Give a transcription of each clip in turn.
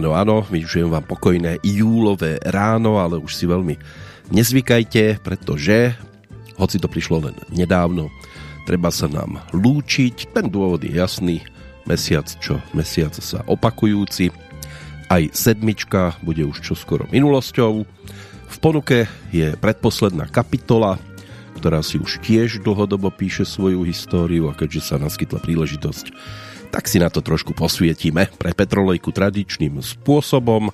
Áno, áno, vyžujem vám pokojné júlové ráno, ale už si veľmi nezvykajte, pretože, hoci to prišlo len nedávno, treba sa nám lúčiť. Ten dôvod je jasný, mesiac čo mesiac sa opakujúci. Aj sedmička bude už čoskoro minulosťou. V ponuke je predposledná kapitola, ktorá si už tiež dlhodobo píše svoju históriu a keďže sa naskytla príležitosť tak si na to trošku posvietime pre Petrolejku tradičným spôsobom,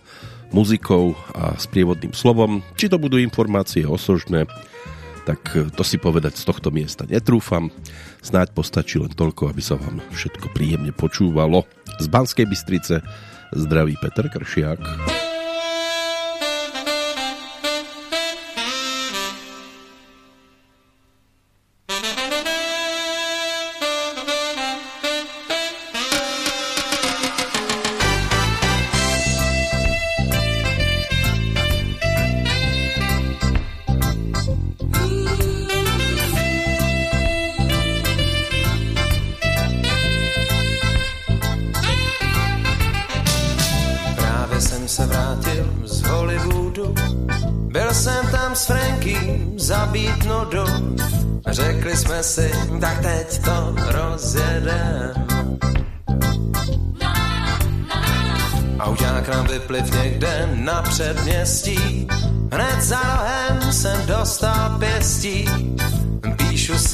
muzikou a sprievodným slovom. Či to budú informácie osožné, tak to si povedať z tohto miesta netrúfam. Snáď postačí len toľko, aby sa vám všetko príjemne počúvalo. Z Banskej Bystrice zdraví Peter Kršiak.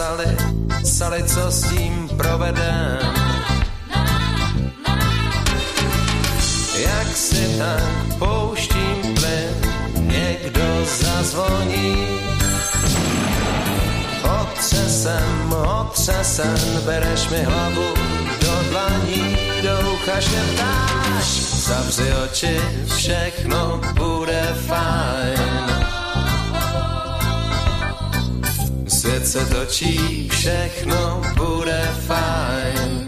Sali, sali, co s tím provedem. Jak si tak pouštím plyn, někdo zazvoní. Otřesem, otřesen, bereš mi hlavu do dlaní, do ucha šeptáš Zavři oči, všechno bude fajn. Svět se točí, všechno bude fajn.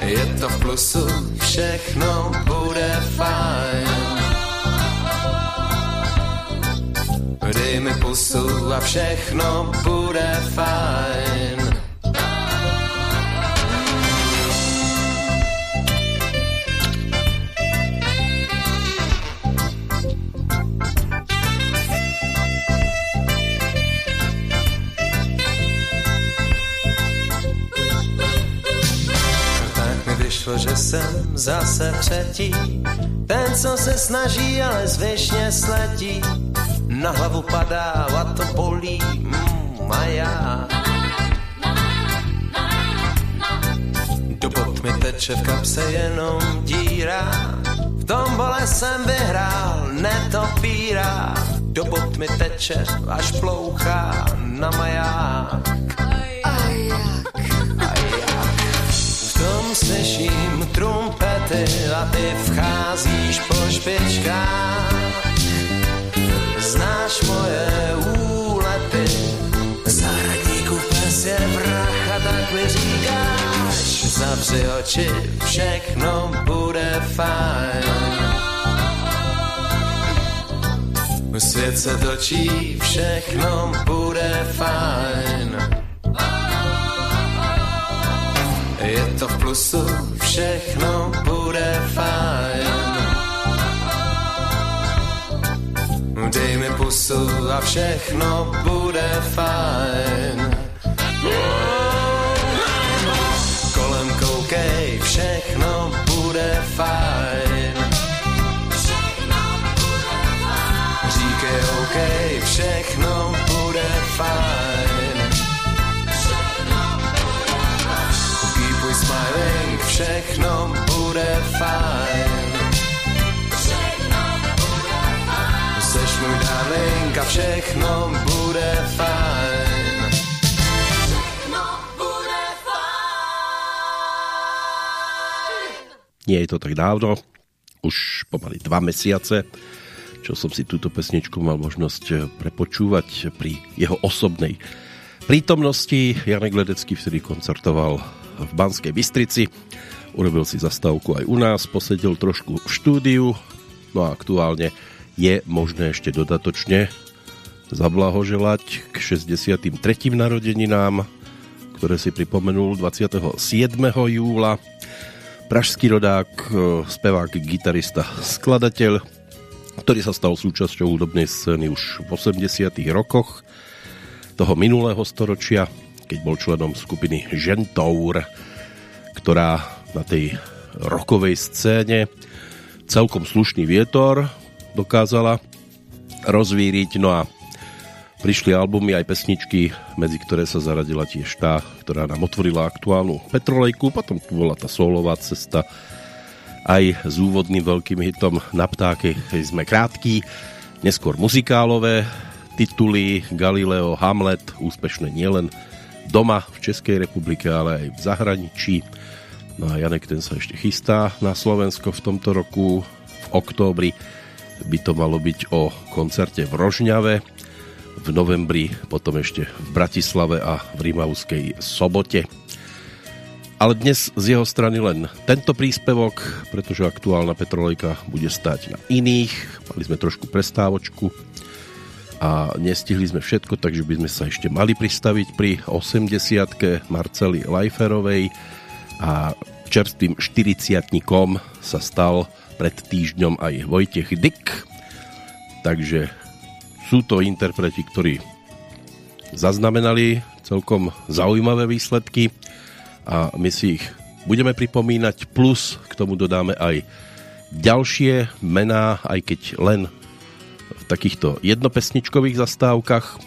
Je to v plusu, všechno bude fajn. Dej mi pusu a všechno bude fajn. Vyšlo, že jsem zase třetí. Ten, co se snaží, ale zvyšně sletí. Na hlavu padá a to bolí, mm, a já. Do bot mi teče v kapse jenom díra. V tom bole jsem vyhrál, netopíra. Do bot mi teče, až plouchá na maják. Slyším trumpety a ty vcházíš po špičkách. Znáš moje úlety, zahradníku pes je vrach a tak mi říkáš. Zavři oči, všechno bude fajn. Svět se točí, všechno bude fajn. Plusu, všechno bude fajn. Dej mi pusu a všechno bude fajn. Kolem koukej, všechno bude fajn. Říkej OK, všechno bude fajn. Všechno bude fajn. Všechno bude fajn. Seš můj darling a všechno bude fajn. Nie je to tak dávno, už pomaly dva mesiace, čo som si túto pesničku mal možnosť prepočúvať pri jeho osobnej prítomnosti. Janek Ledecký vtedy koncertoval v Banskej Bystrici. Urobil si zastávku aj u nás, posedil trošku v štúdiu, no a aktuálne je možné ešte dodatočne zablahoželať k 63. narodeninám, ktoré si pripomenul 27. júla. pražský rodák, e, spevák, gitarista, skladateľ, ktorý sa stal súčasťou hudobnej scény už v 80 rokoch toho minulého storočia, keď bol členom skupiny Gentour, ktorá na tej rokovej scéne celkom slušný vietor dokázala rozvíriť. No a prišli albumy aj pesničky, medzi ktoré sa zaradila tiež tá, ktorá nám otvorila aktuálnu Petrolejku, potom tu bola tá solová cesta aj s úvodným veľkým hitom Na ptáke sme krátky, neskôr muzikálové tituly Galileo, Hamlet, úspešné nielen doma v Českej republike, ale aj v zahraničí. No a Janek ten sa ešte chystá na Slovensko v tomto roku v októbri by to malo byť o koncerte v Rožňave v novembri, potom ešte v Bratislave a v Rimavskej sobote. Ale dnes z jeho strany len tento príspevok, pretože aktuálna Petrolejka bude stať na iných. Mali sme trošku prestávočku a nestihli sme všetko, takže by sme sa ešte mali pristaviť pri 80 Marceli Lajferovej a čerstvým 40 sa stal pred týždňom aj Vojtech Dyk. Takže sú to interpreti, ktorí zaznamenali celkom zaujímavé výsledky a my si ich budeme pripomínať, plus k tomu dodáme aj ďalšie mená, aj keď len v takýchto jednopesničkových zastávkach.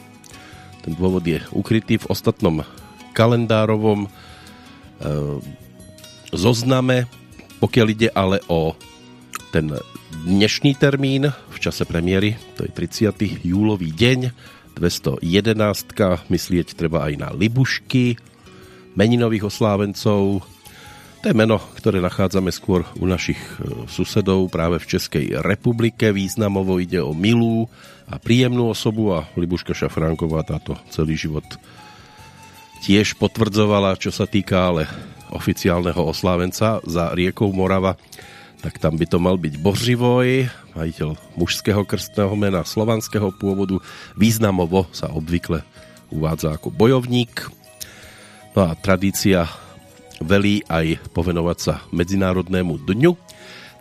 Ten dôvod je ukrytý v ostatnom kalendárovom e, zozname, pokiaľ ide ale o ten dnešný termín v čase premiéry, to je 30. júlový deň, 211. Myslieť treba aj na Libušky, meninových oslávencov. To je meno, ktoré nachádzame skôr u našich e, susedov práve v Českej republike. Významovo ide o milú a príjemnú osobu a Libuška Šafránková táto celý život tiež potvrdzovala, čo sa týka ale oficiálneho oslávenca za riekou Morava tak tam by to mal byť Bořivoj, majiteľ mužského krstného mena slovanského pôvodu. Významovo sa obvykle uvádza ako bojovník. No a tradícia velí aj povenovať sa Medzinárodnému dňu.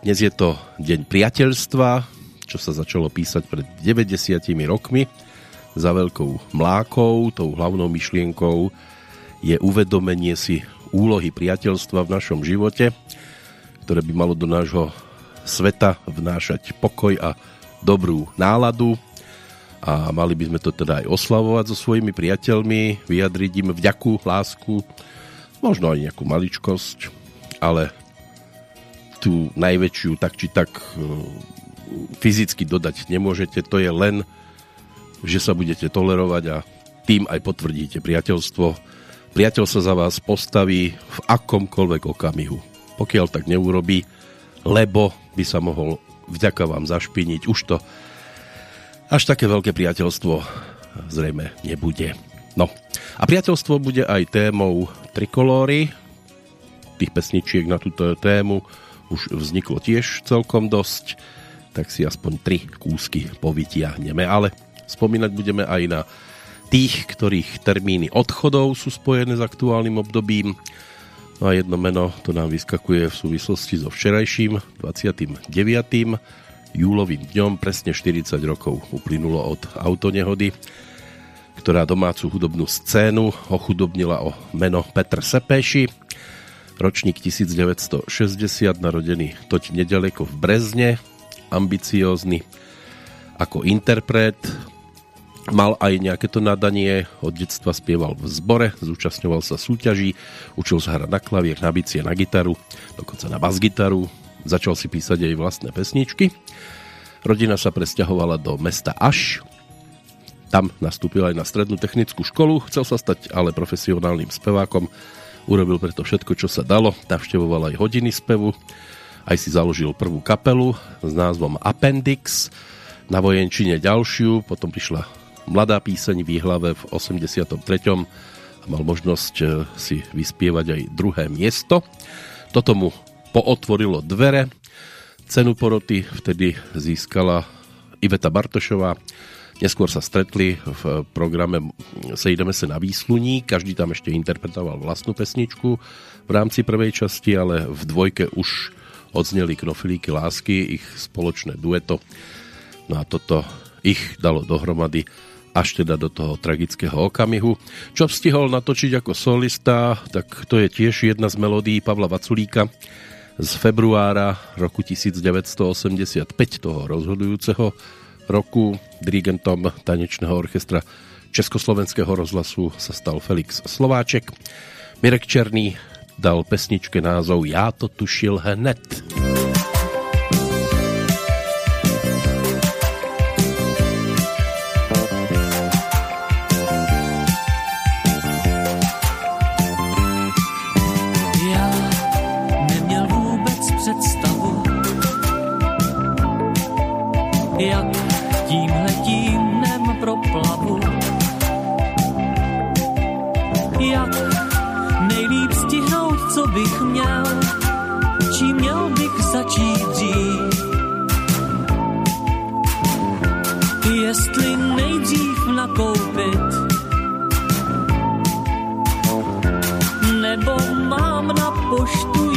Dnes je to Deň priateľstva, čo sa začalo písať pred 90 rokmi za veľkou mlákou. Tou hlavnou myšlienkou je uvedomenie si úlohy priateľstva v našom živote ktoré by malo do nášho sveta vnášať pokoj a dobrú náladu a mali by sme to teda aj oslavovať so svojimi priateľmi, vyjadriť im vďaku, lásku, možno aj nejakú maličkosť, ale tú najväčšiu tak či tak e, fyzicky dodať nemôžete, to je len, že sa budete tolerovať a tým aj potvrdíte priateľstvo. Priateľ sa za vás postaví v akomkoľvek okamihu pokiaľ tak neurobí, lebo by sa mohol vďaka vám zašpiniť. Už to až také veľké priateľstvo zrejme nebude. No a priateľstvo bude aj témou trikolóry. Tých pesničiek na túto tému už vzniklo tiež celkom dosť, tak si aspoň tri kúsky povytiahneme. Ale spomínať budeme aj na tých, ktorých termíny odchodov sú spojené s aktuálnym obdobím No a jedno meno to nám vyskakuje v súvislosti so včerajším 29. júlovým dňom, presne 40 rokov uplynulo od autonehody, ktorá domácu hudobnú scénu ochudobnila o meno Petr Sepeši, ročník 1960, narodený toť nedaleko v Brezne, ambiciózny ako interpret, Mal aj nejaké to nadanie, od detstva spieval v zbore, zúčastňoval sa súťaží, učil sa hrať na klavier, na bicie, na gitaru, dokonca na basgitaru, začal si písať aj vlastné pesničky. Rodina sa presťahovala do mesta Aš, tam nastúpil aj na strednú technickú školu, chcel sa stať ale profesionálnym spevákom, urobil preto všetko, čo sa dalo, navštevoval aj hodiny spevu, aj si založil prvú kapelu s názvom Appendix, na vojenčine ďalšiu, potom prišla mladá píseň v Jihlave v 83. a mal možnosť e, si vyspievať aj druhé miesto. Toto mu pootvorilo dvere. Cenu poroty vtedy získala Iveta Bartošová Neskôr sa stretli v programe Sejdeme se na výsluní, každý tam ešte interpretoval vlastnú pesničku v rámci prvej časti, ale v dvojke už odzneli knofilíky lásky, ich spoločné dueto. No a toto ich dalo dohromady až teda do toho tragického okamihu. Čo stihol natočiť ako solista, tak to je tiež jedna z melódií Pavla Vaculíka z februára roku 1985, toho rozhodujúceho roku. Dirigentom tanečného orchestra Československého rozhlasu sa stal Felix Slováček. Mirek Černý dal pesničke názov koupit. Nebo mám na poštu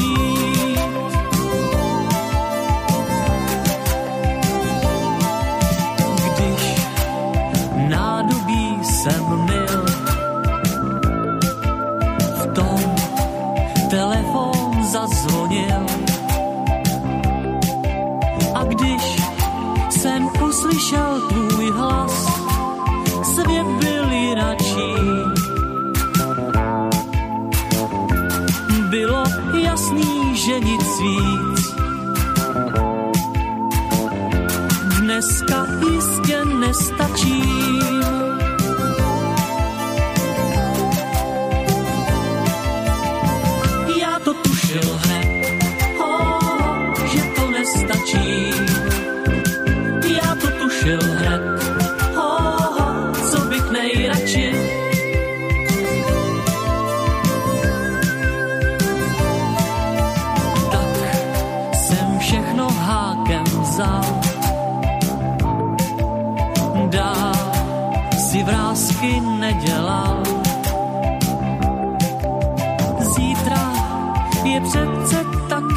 svíc. Dneska jistě nestačí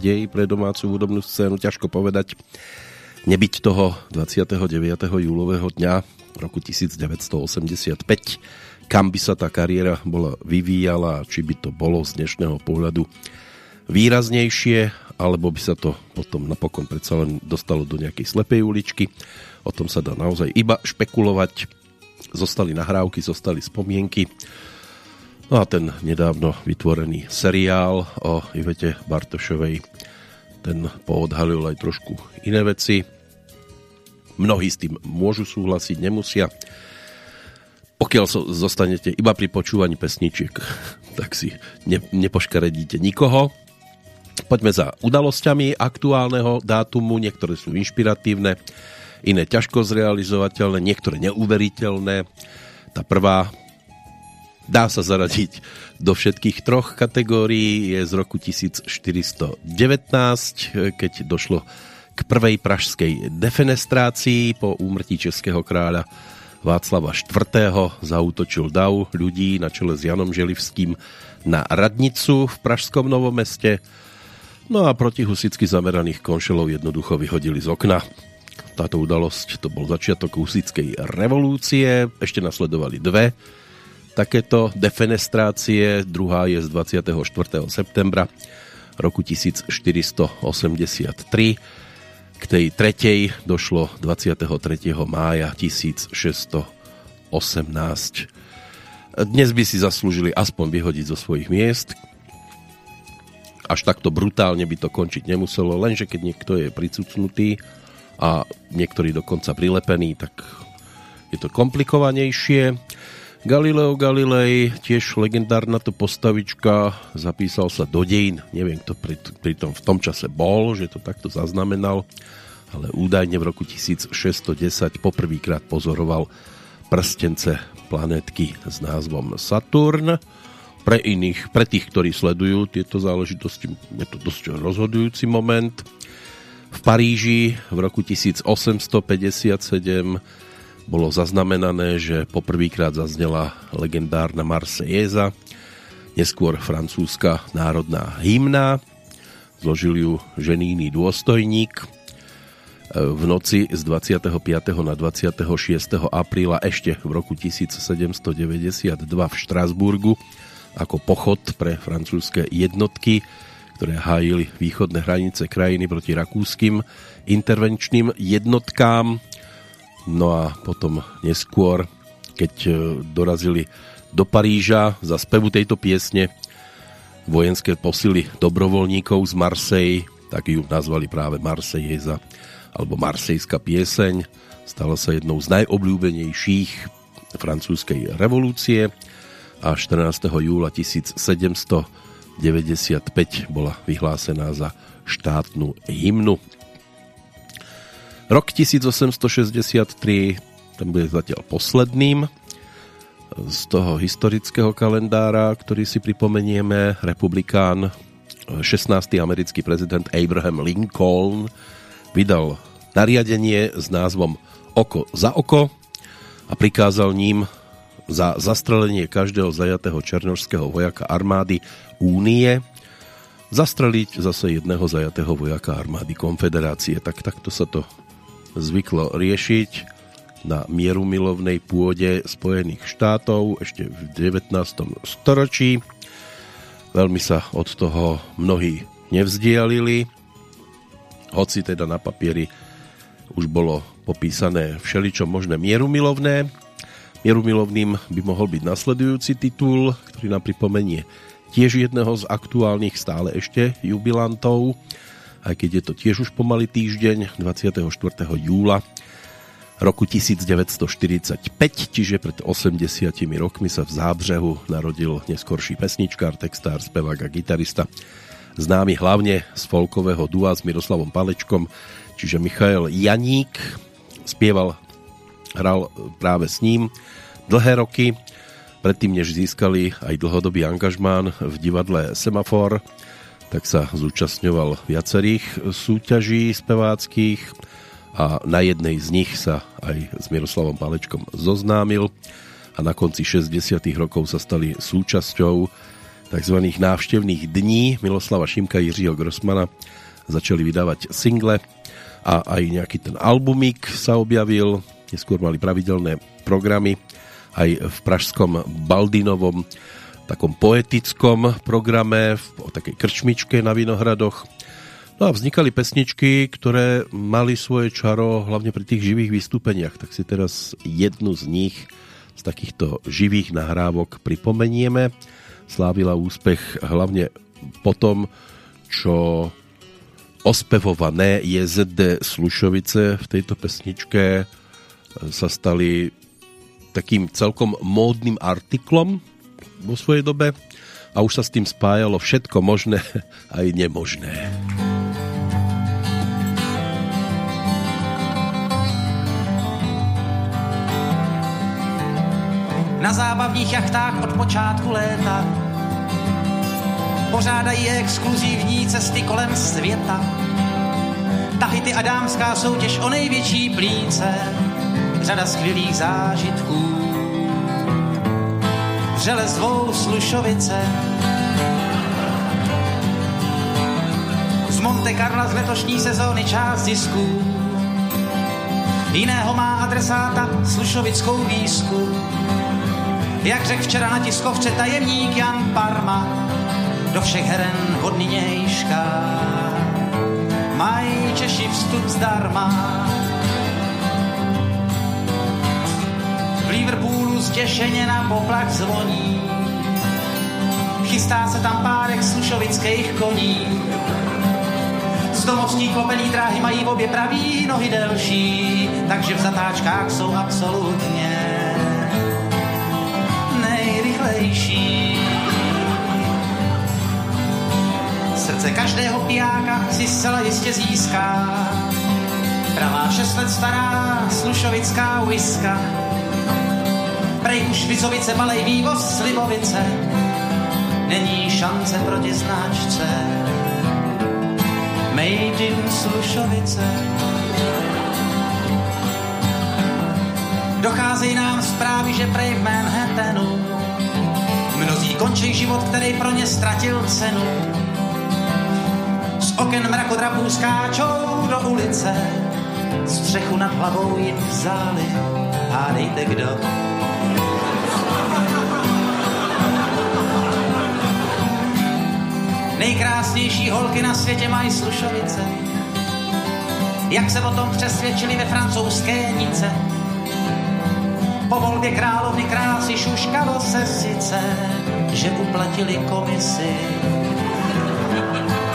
nádej pre domácu hudobnú scénu, ťažko povedať. Nebyť toho 29. júlového dňa roku 1985, kam by sa tá kariéra bola vyvíjala, či by to bolo z dnešného pohľadu výraznejšie, alebo by sa to potom napokon predsa len dostalo do nejakej slepej uličky. O tom sa dá naozaj iba špekulovať. Zostali nahrávky, zostali spomienky No a ten nedávno vytvorený seriál o Ivete Bartošovej, ten poodhalil aj trošku iné veci. Mnohí s tým môžu súhlasiť, nemusia. Pokiaľ so, zostanete iba pri počúvaní pesničiek, tak si ne, nepoškaredíte nikoho. Poďme za udalosťami aktuálneho dátumu, niektoré sú inšpiratívne, iné ťažko zrealizovateľné, niektoré neuveriteľné. Tá prvá dá sa zaradiť do všetkých troch kategórií. Je z roku 1419, keď došlo k prvej pražskej defenestrácii po úmrtí českého kráľa Václava IV. Zautočil dav ľudí na čele s Janom Želivským na radnicu v Pražskom Novom meste. No a proti husicky zameraných konšelov jednoducho vyhodili z okna. Táto udalosť to bol začiatok husickej revolúcie, ešte nasledovali dve takéto defenestrácie. Druhá je z 24. septembra roku 1483. K tej tretej došlo 23. mája 1618. Dnes by si zaslúžili aspoň vyhodiť zo svojich miest. Až takto brutálne by to končiť nemuselo, lenže keď niekto je pricucnutý a niektorý dokonca prilepený, tak je to komplikovanejšie. Galileo Galilei, tiež legendárna to postavička, zapísal sa do dejín, neviem kto pri, pri tom, v tom čase bol, že to takto zaznamenal, ale údajne v roku 1610 poprvýkrát pozoroval prstence planetky s názvom Saturn. Pre iných, pre tých, ktorí sledujú tieto záležitosti, je to dosť rozhodujúci moment. V Paríži v roku 1857 bolo zaznamenané, že poprvýkrát zaznela legendárna Marsejeza, neskôr francúzska národná hymna, zložil ju ženýný dôstojník. V noci z 25. na 26. apríla ešte v roku 1792 v Štrasburgu ako pochod pre francúzske jednotky, ktoré hájili východné hranice krajiny proti rakúskym intervenčným jednotkám No a potom neskôr, keď e, dorazili do Paríža za spevu tejto piesne vojenské posily dobrovoľníkov z Marsej, tak ju nazvali práve Marsejeza alebo Marsejská pieseň. Stala sa jednou z najobľúbenejších francúzskej revolúcie a 14. júla 1795 bola vyhlásená za štátnu hymnu Rok 1863, ten bude zatiaľ posledným z toho historického kalendára, ktorý si pripomenieme, republikán, 16. americký prezident Abraham Lincoln vydal nariadenie s názvom Oko za oko a prikázal ním za zastrelenie každého zajatého černožského vojaka armády Únie zastreliť zase jedného zajatého vojaka armády konfederácie. Tak takto sa to zvyklo riešiť na mierumilovnej pôde Spojených štátov ešte v 19. storočí. Veľmi sa od toho mnohí nevzdialili, hoci teda na papieri už bolo popísané všeličo možné mierumilovné. Mierumilovným by mohol byť nasledujúci titul, ktorý nám pripomenie tiež jedného z aktuálnych stále ešte jubilantov, aj keď je to tiež už pomaly týždeň 24. júla roku 1945, čiže pred 80 rokmi sa v Zábřehu narodil neskorší pesničkár, textár, spevák a gitarista, známy hlavne z folkového dua s Miroslavom Palečkom, čiže Michael Janík, spieval, hral práve s ním dlhé roky, predtým než získali aj dlhodobý angažmán v divadle Semafor, tak sa zúčastňoval viacerých súťaží speváckých a na jednej z nich sa aj s Miroslavom Palečkom zoznámil a na konci 60. rokov sa stali súčasťou tzv. návštevných dní Miloslava Šimka Jiřího Grossmana začali vydávať single a aj nejaký ten albumík sa objavil neskôr mali pravidelné programy aj v pražskom Baldinovom takom poetickom programe, o takej krčmičke na Vinohradoch. No a vznikali pesničky, ktoré mali svoje čaro hlavne pri tých živých vystúpeniach. Tak si teraz jednu z nich z takýchto živých nahrávok pripomenieme. Slávila úspech hlavne po tom, čo ospevované JZD Slušovice v tejto pesničke sa stali takým celkom módnym artiklom vo svojej dobe a už sa s tým spájalo všetko možné aj nemožné. Na zábavních jachtách od počátku léta pořádají exkluzivní cesty kolem světa. Tahity a dámská soutěž o největší plínce, řada skvělých zážitků vřele zvou Slušovice. Z Monte Carla z letošní sezóny část zisků. Jiného má adresáta Slušovickou výzku. Jak řekl včera na tiskovce tajemník Jan Parma, do všech heren hodný nějška. Mají Češi vstup zdarma. Zděšeně na poplach zvoní. Chystá se tam párek slušovických koní. Z domovský klopelí dráhy mají obě pravý nohy delší, takže v zatáčkách jsou absolutně nejrychlejší. Srdce každého pijáka si zcela jistě získá. Pravá šest let stará slušovická whiska. Prej už Vizovice malej vývoz Slivovice. Není šance proti značce. Made in Slušovice. Docházejí nám zprávy, že prej v Manhattanu mnozí končí život, který pro ně ztratil cenu oken mrakodrapů skáčou do ulice, střechu nad hlavou jim vzali, hádejte kdo. Nejkrásnější holky na světě mají slušovice, jak se o tom přesvědčili ve francouzské nice. Po volbě královny krásy šuškalo se sice, že uplatili komisi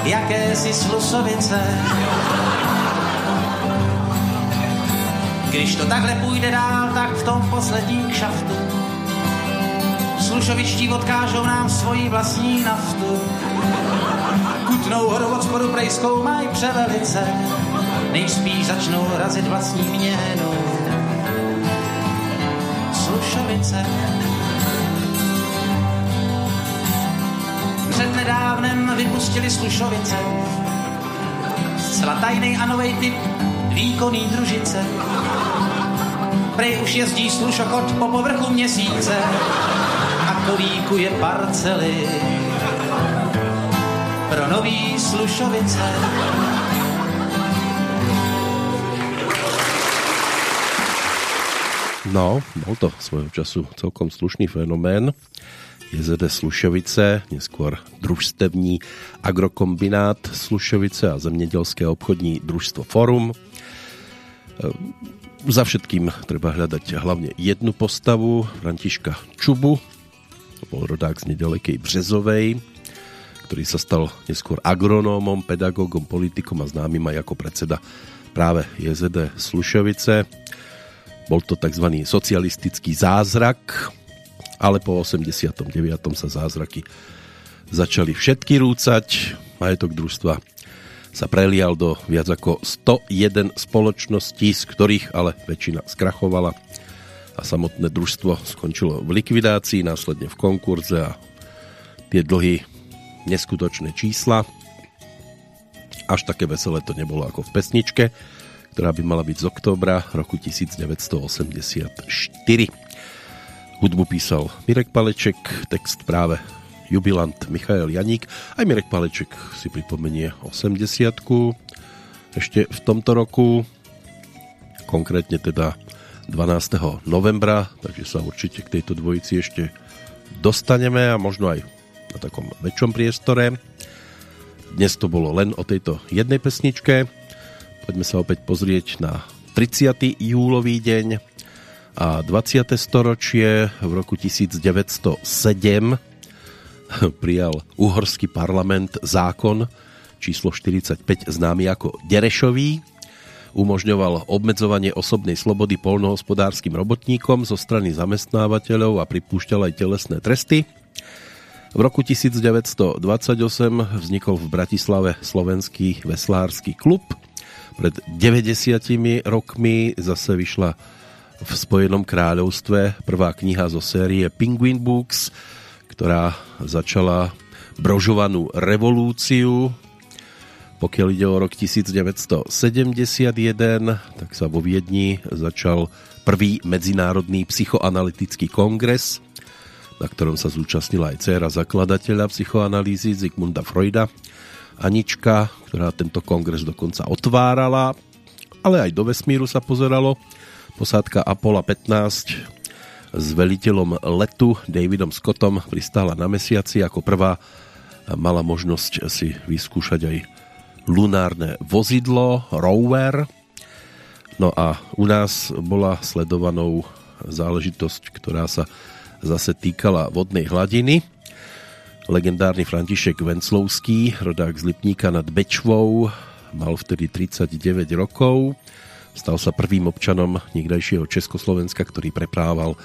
jakési slusovice. Když to takhle půjde dál, tak v tom posledním kšaftu slušovičtí odkážou nám svoji vlastní naftu. Kutnou horu od spodu prej mají převelice, nejspíš začnou razit vlastní měnu. Slušovice. nedávnem vypustili Slušovice. Zcela tajný a novej typ výkonný družice. Prej už jezdí slušokot po povrchu měsíce a kolíkuje parcely nový Slušovice. No, bol to svojho času celkom slušný fenomén. JZD Slušovice, neskôr družstevní agrokombinát Slušovice a zemědělské obchodní družstvo Forum. E, za všetkým treba hľadať hlavne jednu postavu, Františka Čubu, to bol rodák z nedalekej Březovej, ktorý sa stal neskôr agronómom, pedagógom, politikom a známym aj ako predseda práve JZD Slušovice. Bol to tzv. socialistický zázrak, ale po 89. sa zázraky začali všetky rúcať. Majetok družstva sa prelial do viac ako 101 spoločností, z ktorých ale väčšina skrachovala a samotné družstvo skončilo v likvidácii, následne v konkurze a tie dlhy neskutočné čísla. Až také veselé to nebolo ako v pesničke, ktorá by mala byť z októbra roku 1984. Hudbu písal Mirek Paleček, text práve jubilant Michael Janík. Aj Mirek Paleček si pripomenie 80 ešte v tomto roku, konkrétne teda 12. novembra, takže sa určite k tejto dvojici ešte dostaneme a možno aj na takom väčšom priestore. Dnes to bolo len o tejto jednej pesničke. Poďme sa opäť pozrieť na 30. júlový deň a 20. storočie v roku 1907 prijal uhorský parlament zákon číslo 45 známy ako Derešový, umožňoval obmedzovanie osobnej slobody polnohospodárským robotníkom zo strany zamestnávateľov a pripúšťal aj telesné tresty. V roku 1928 vznikol v Bratislave slovenský veslársky klub. Pred 90 rokmi zase vyšla v Spojenom kráľovstve prvá kniha zo série Penguin Books, ktorá začala brožovanú revolúciu. Pokiaľ ide o rok 1971, tak sa vo Viedni začal prvý medzinárodný psychoanalytický kongres, na ktorom sa zúčastnila aj dcéra zakladateľa psychoanalýzy Zigmunda Freuda, Anička, ktorá tento kongres dokonca otvárala, ale aj do vesmíru sa pozeralo Posádka Apollo 15 s veliteľom letu Davidom Scottom pristála na mesiaci ako prvá mala možnosť si vyskúšať aj lunárne vozidlo, rover. No a u nás bola sledovanou záležitosť, ktorá sa zase týkala vodnej hladiny. Legendárny František Venclovský, rodák z Lipníka nad Bečvou, mal vtedy 39 rokov. Stal sa prvým občanom niekdajšieho Československa, ktorý preprával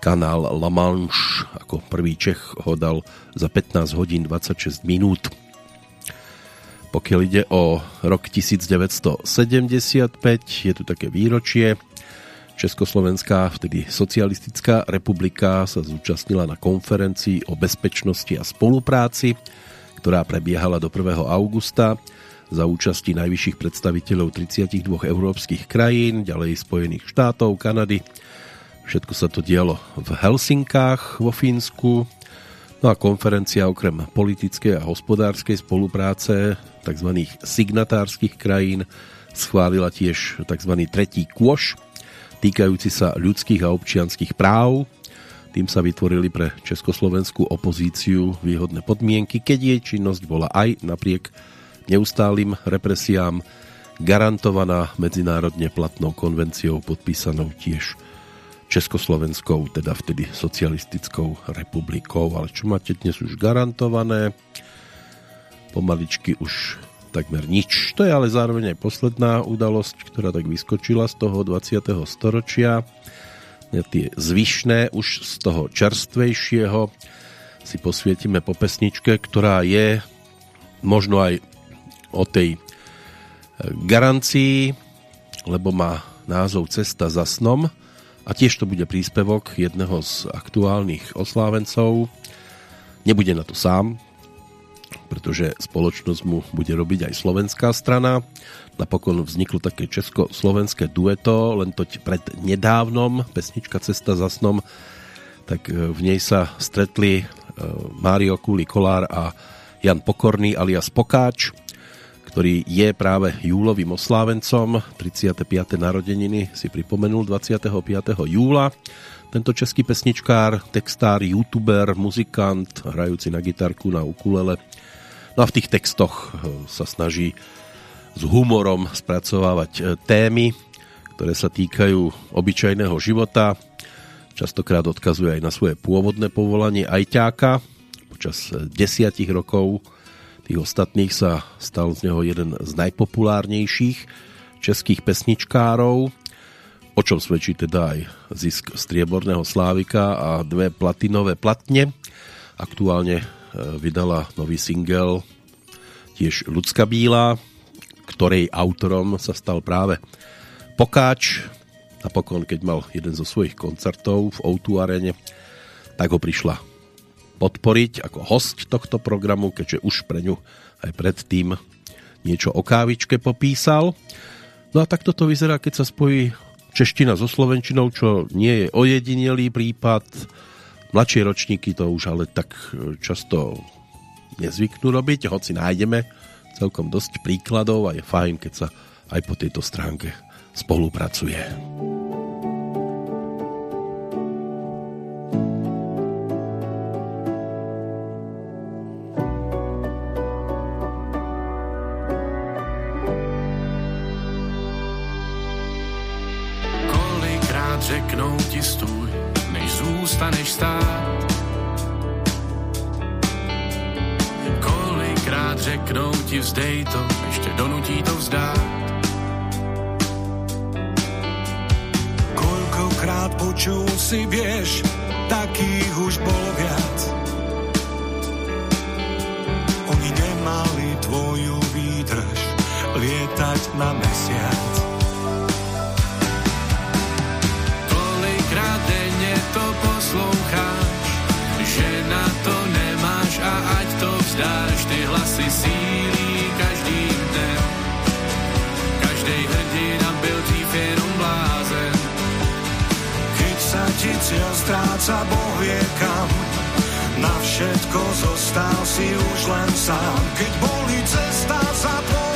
kanál La Manche. Ako prvý Čech ho dal za 15 hodín 26 minút. Pokiaľ ide o rok 1975, je tu také výročie. Československá, vtedy socialistická republika, sa zúčastnila na konferencii o bezpečnosti a spolupráci, ktorá prebiehala do 1. augusta za účasti najvyšších predstaviteľov 32 európskych krajín, ďalej Spojených štátov, Kanady. Všetko sa to dialo v Helsinkách vo Fínsku, No a konferencia okrem politickej a hospodárskej spolupráce tzv. signatárskych krajín schválila tiež tzv. tretí kôš, týkajúci sa ľudských a občianských práv. Tým sa vytvorili pre československú opozíciu výhodné podmienky, keď jej činnosť bola aj napriek neustálým represiám garantovaná medzinárodne platnou konvenciou podpísanou tiež Československou, teda vtedy socialistickou republikou. Ale čo máte dnes už garantované? Pomaličky už takmer nič. To je ale zároveň aj posledná udalosť, ktorá tak vyskočila z toho 20. storočia. Tie zvyšné už z toho čerstvejšieho si posvietime po pesničke, ktorá je možno aj o tej garancii, lebo má názov Cesta za snom a tiež to bude príspevok jedného z aktuálnych oslávencov. Nebude na to sám, pretože spoločnosť mu bude robiť aj slovenská strana. Napokon vzniklo také česko-slovenské dueto, len to pred nedávnom, pesnička Cesta za snom, tak e, v nej sa stretli e, Mário Kuli Kolár a Jan Pokorný alias Pokáč ktorý je práve júlovým oslávencom. 35. narodeniny si pripomenul 25. júla. Tento český pesničkár, textár, youtuber, muzikant, hrajúci na gitarku, na ukulele. No a v tých textoch eh, sa snaží s humorom spracovávať eh, témy, ktoré sa týkajú obyčajného života. Častokrát odkazuje aj na svoje pôvodné povolanie ajťáka. Počas eh, desiatich rokov tých ostatných sa stal z neho jeden z najpopulárnejších českých pesničkárov, o čom svedčí teda aj zisk strieborného slávika a dve platinové platne. Aktuálne e, vydala nový single tiež Ľudská bílá, ktorej autorom sa stal práve Pokáč. Napokon, keď mal jeden zo svojich koncertov v O2 arene, tak ho prišla podporiť ako host tohto programu, keďže už pre ňu aj predtým niečo o kávičke popísal. No a takto to vyzerá, keď sa spojí čeština so slovenčinou, čo nie je ojedinelý prípad. Mladšie ročníky to už ale tak často nezvyknú robiť, hoci nájdeme celkom dosť príkladov a je fajn, keď sa aj po tejto stránke spolupracuje. Zostaneš stát. Kolikrát řeknou ti vzdej to, ešte donutí to vzdát. Koľkokrát počul si, vieš, takých už bolo viac. Oni nemali tvoju výdrž lietať na mesiac. Vzdáš, ty hlasy sílí každý den. Každý hrdina byl dřív jenom blázen. Keď sa ti cieľ stráca, Boh vie kam, na všetko zostal si už len sám. Keď boli cesta za tvojim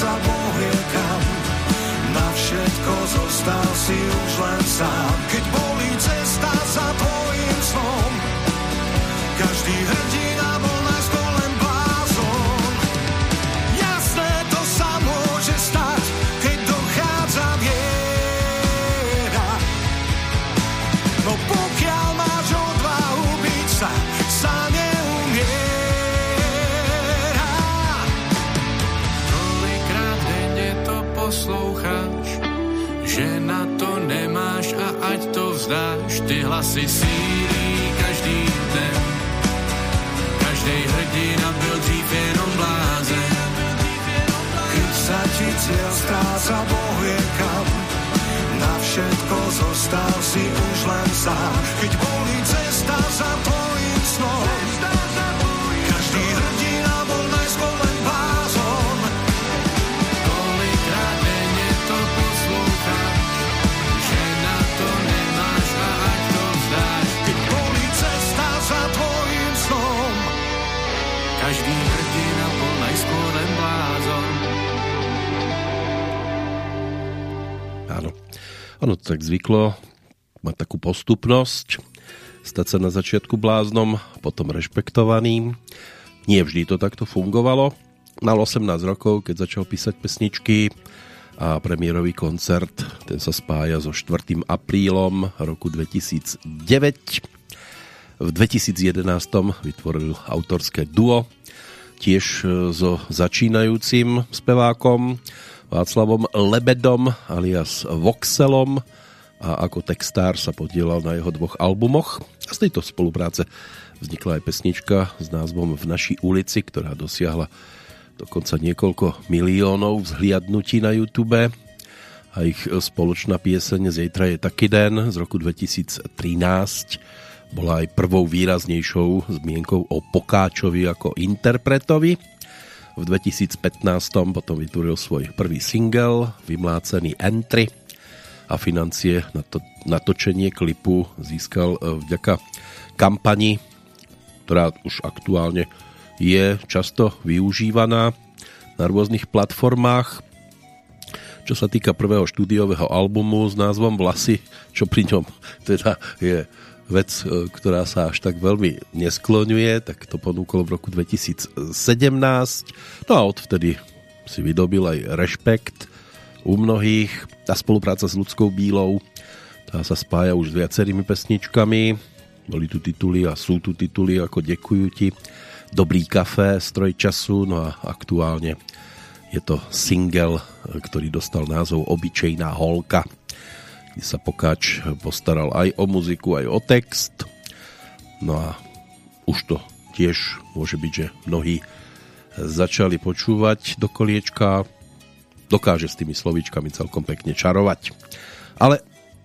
stráca, Boh je kam. Na všetko zostal si už len sám. Keď bolí cesta za tvojim snom, každý hrdina bol posloucháš, že na to nemáš a ať to vzdáš, ty hlasy sílí každý den. Každý hrdina byl dřív jenom blázen. Keď sa ti cieľ stráca, Boh je kam. Na všetko zostal si už len sám. Keď bolí cesta za tvojim snom, Ono to tak zvyklo mať takú postupnosť, stať sa na začiatku bláznom, potom rešpektovaným. Nie vždy to takto fungovalo. Mal 18 rokov, keď začal písať pesničky a premiérový koncert, ten sa spája so 4. aprílom roku 2009. V 2011 vytvoril autorské duo, tiež e, so začínajúcim spevákom Václavom Lebedom alias Voxelom a ako textár sa podielal na jeho dvoch albumoch. A z tejto spolupráce vznikla aj pesnička s názvom V naší ulici, ktorá dosiahla dokonca niekoľko miliónov vzhliadnutí na YouTube a ich spoločná pieseň Zejtra je taký den z roku 2013 bola aj prvou výraznejšou zmienkou o Pokáčovi ako interpretovi. V 2015 potom vytvoril svoj prvý single, vymlácený Entry a financie na to, natočenie klipu získal e, vďaka kampani, ktorá už aktuálne je často využívaná na rôznych platformách. Čo sa týka prvého štúdiového albumu s názvom Vlasy, čo pri ňom teda je vec, e, ktorá sa až tak veľmi neskloňuje, tak to ponúkol v roku 2017. No a odvtedy si vydobil aj rešpekt u mnohých. Tá spolupráca s ľudskou bílou tá sa spája už s viacerými pesničkami. Boli tu tituly a sú tu tituly ako Dekujú ti, Dobrý kafe, Stroj času, no a aktuálne je to single, ktorý dostal názov Obyčejná holka sa Pokáč postaral aj o muziku, aj o text. No a už to tiež môže byť, že mnohí začali počúvať do koliečka. Dokáže s tými slovíčkami celkom pekne čarovať. Ale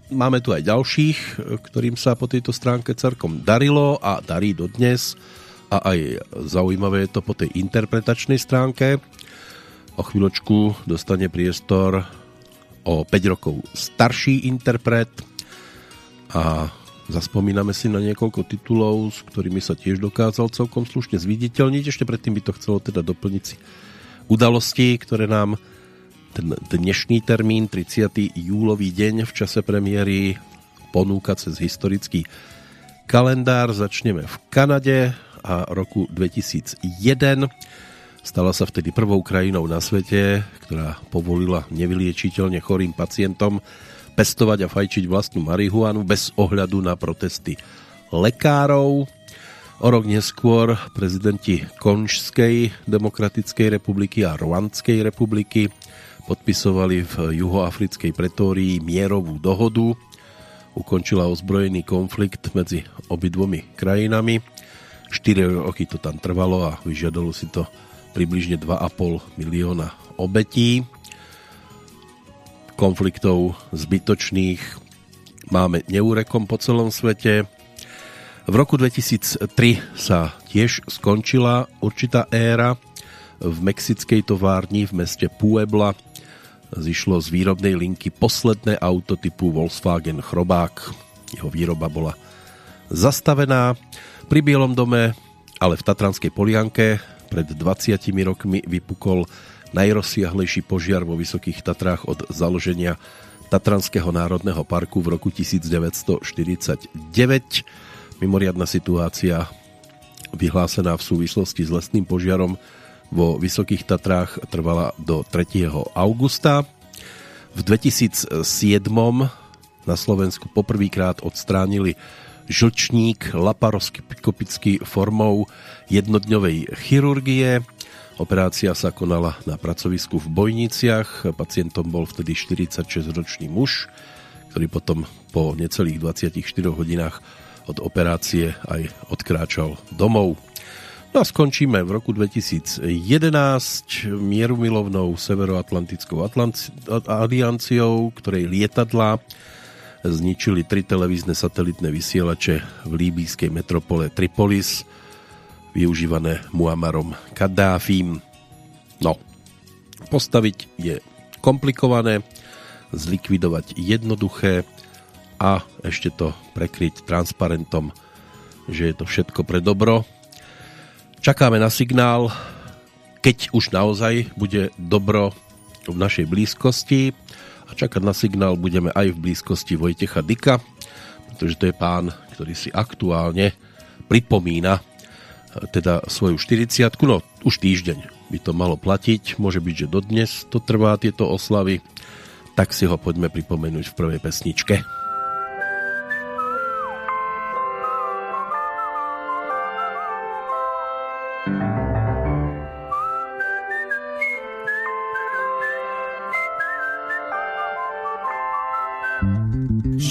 máme tu aj ďalších, ktorým sa po tejto stránke celkom darilo a darí dodnes. A aj zaujímavé je to po tej interpretačnej stránke. O chvíľočku dostane priestor o 5 rokov starší interpret a zaspomíname si na niekoľko titulov, s ktorými sa tiež dokázal celkom slušne zviditeľniť. Ešte predtým by to chcelo teda doplniť si udalosti, ktoré nám ten dnešný termín, 30. júlový deň v čase premiéry ponúka cez historický kalendár. Začneme v Kanade a roku 2001 Stala sa vtedy prvou krajinou na svete, ktorá povolila nevyliečiteľne chorým pacientom pestovať a fajčiť vlastnú marihuanu bez ohľadu na protesty lekárov. O rok neskôr prezidenti Konžskej demokratickej republiky a Rwandskej republiky podpisovali v juhoafrickej pretórii mierovú dohodu. Ukončila ozbrojený konflikt medzi obidvomi krajinami. 4 roky to tam trvalo a vyžiadalo si to približne 2,5 milióna obetí. konfliktov zbytočných máme neúrekom po celom svete. V roku 2003 sa tiež skončila určitá éra. V mexickej továrni v meste Puebla zišlo z výrobnej linky posledné auto typu Volkswagen Chrobák. Jeho výroba bola zastavená. Pri Bielom dome, ale v Tatranskej Polianke pred 20 rokmi vypukol najrozsiahlejší požiar vo Vysokých Tatrách od založenia Tatranského národného parku v roku 1949 Mimoriadná situácia vyhlásená v súvislosti s lesným požiarom vo Vysokých Tatrách trvala do 3. augusta. V 2007 na Slovensku poprvýkrát odstránili žlčník laparoskopický formou jednodňovej chirurgie. Operácia sa konala na pracovisku v Bojniciach. Pacientom bol vtedy 46-ročný muž, ktorý potom po necelých 24 hodinách od operácie aj odkráčal domov. No a skončíme v roku 2011 mierumilovnou Severoatlantickou alianciou, ktorej lietadla zničili tri televízne satelitné vysielače v líbijskej metropole Tripolis, využívané Muammarom Kaddáfim. No, postaviť je komplikované, zlikvidovať jednoduché, a ešte to prekryť transparentom, že je to všetko pre dobro. Čakáme na signál, keď už naozaj bude dobro v našej blízkosti čakať na signál budeme aj v blízkosti Vojtecha Dika, pretože to je pán, ktorý si aktuálne pripomína teda svoju 40 no už týždeň by to malo platiť, môže byť, že dodnes to trvá tieto oslavy, tak si ho poďme pripomenúť v prvej pesničke.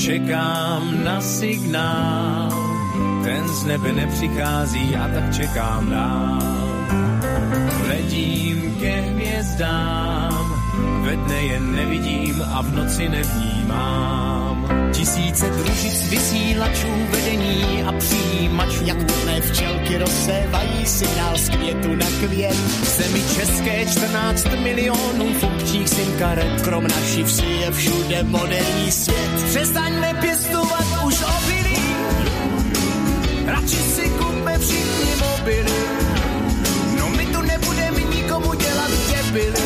Čekám na signál, ten z nebe nepřichází a tak čekám dál. Hledím ke hvězdám, ve dne je nevidím a v noci nevnímám. Tisíce družic vysílačů, vedení a přijímačů. Jak úplné včelky rozsévají signál z květu na květ. V zemi české 14 milionů funkčních sim karet. Krom naší vsi je všude moderní svět. Přestaňme pěstovat už obilí, radši si kupme všichni mobily. No my tu nebudeme nikomu dělat debily.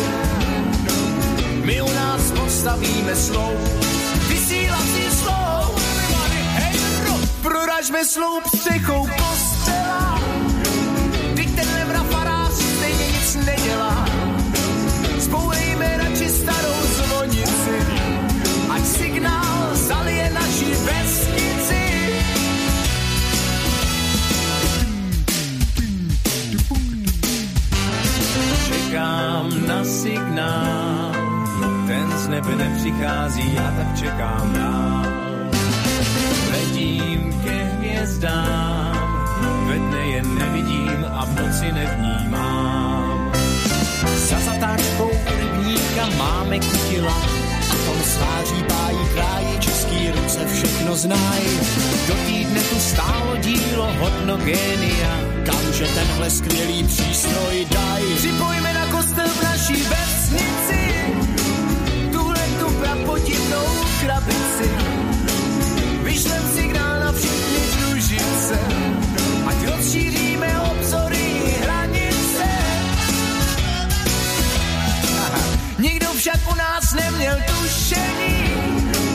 My u nás postavíme sloup. Hej, proražme sloup střechou kostela. Teď ten levra farář stejně nic nedělá. Zbourejme radši starou zvonici, ať signál zalije naši vesnici. Čekám na signál, ten z nebe nepřichází a tak čekám dál. Hvězdám, ve dne je nevidím a v noci nevnímám. Za zatáčkou rybníka máme kutila. A tom sváří pájí kráji, český ruce všechno znají. Do týdne tu stálo dílo hodno génia. Kamže tenhle skvělý přístroj daj. Připojme na kostel v naší vesnici tuhle tu prapodivnou krabici. Vyšlem signál však u nás neměl tušení,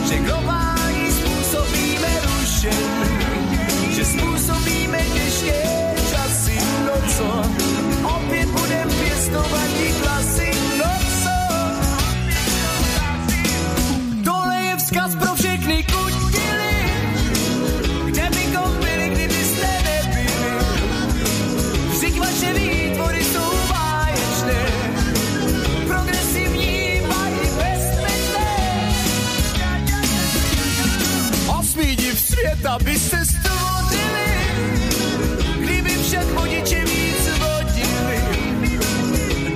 že globální způsobíme rušení, že způsobíme těžké časy, no co, opět budem pěstovat Aby se stvrdili, kdyby před vodiče víc vodili.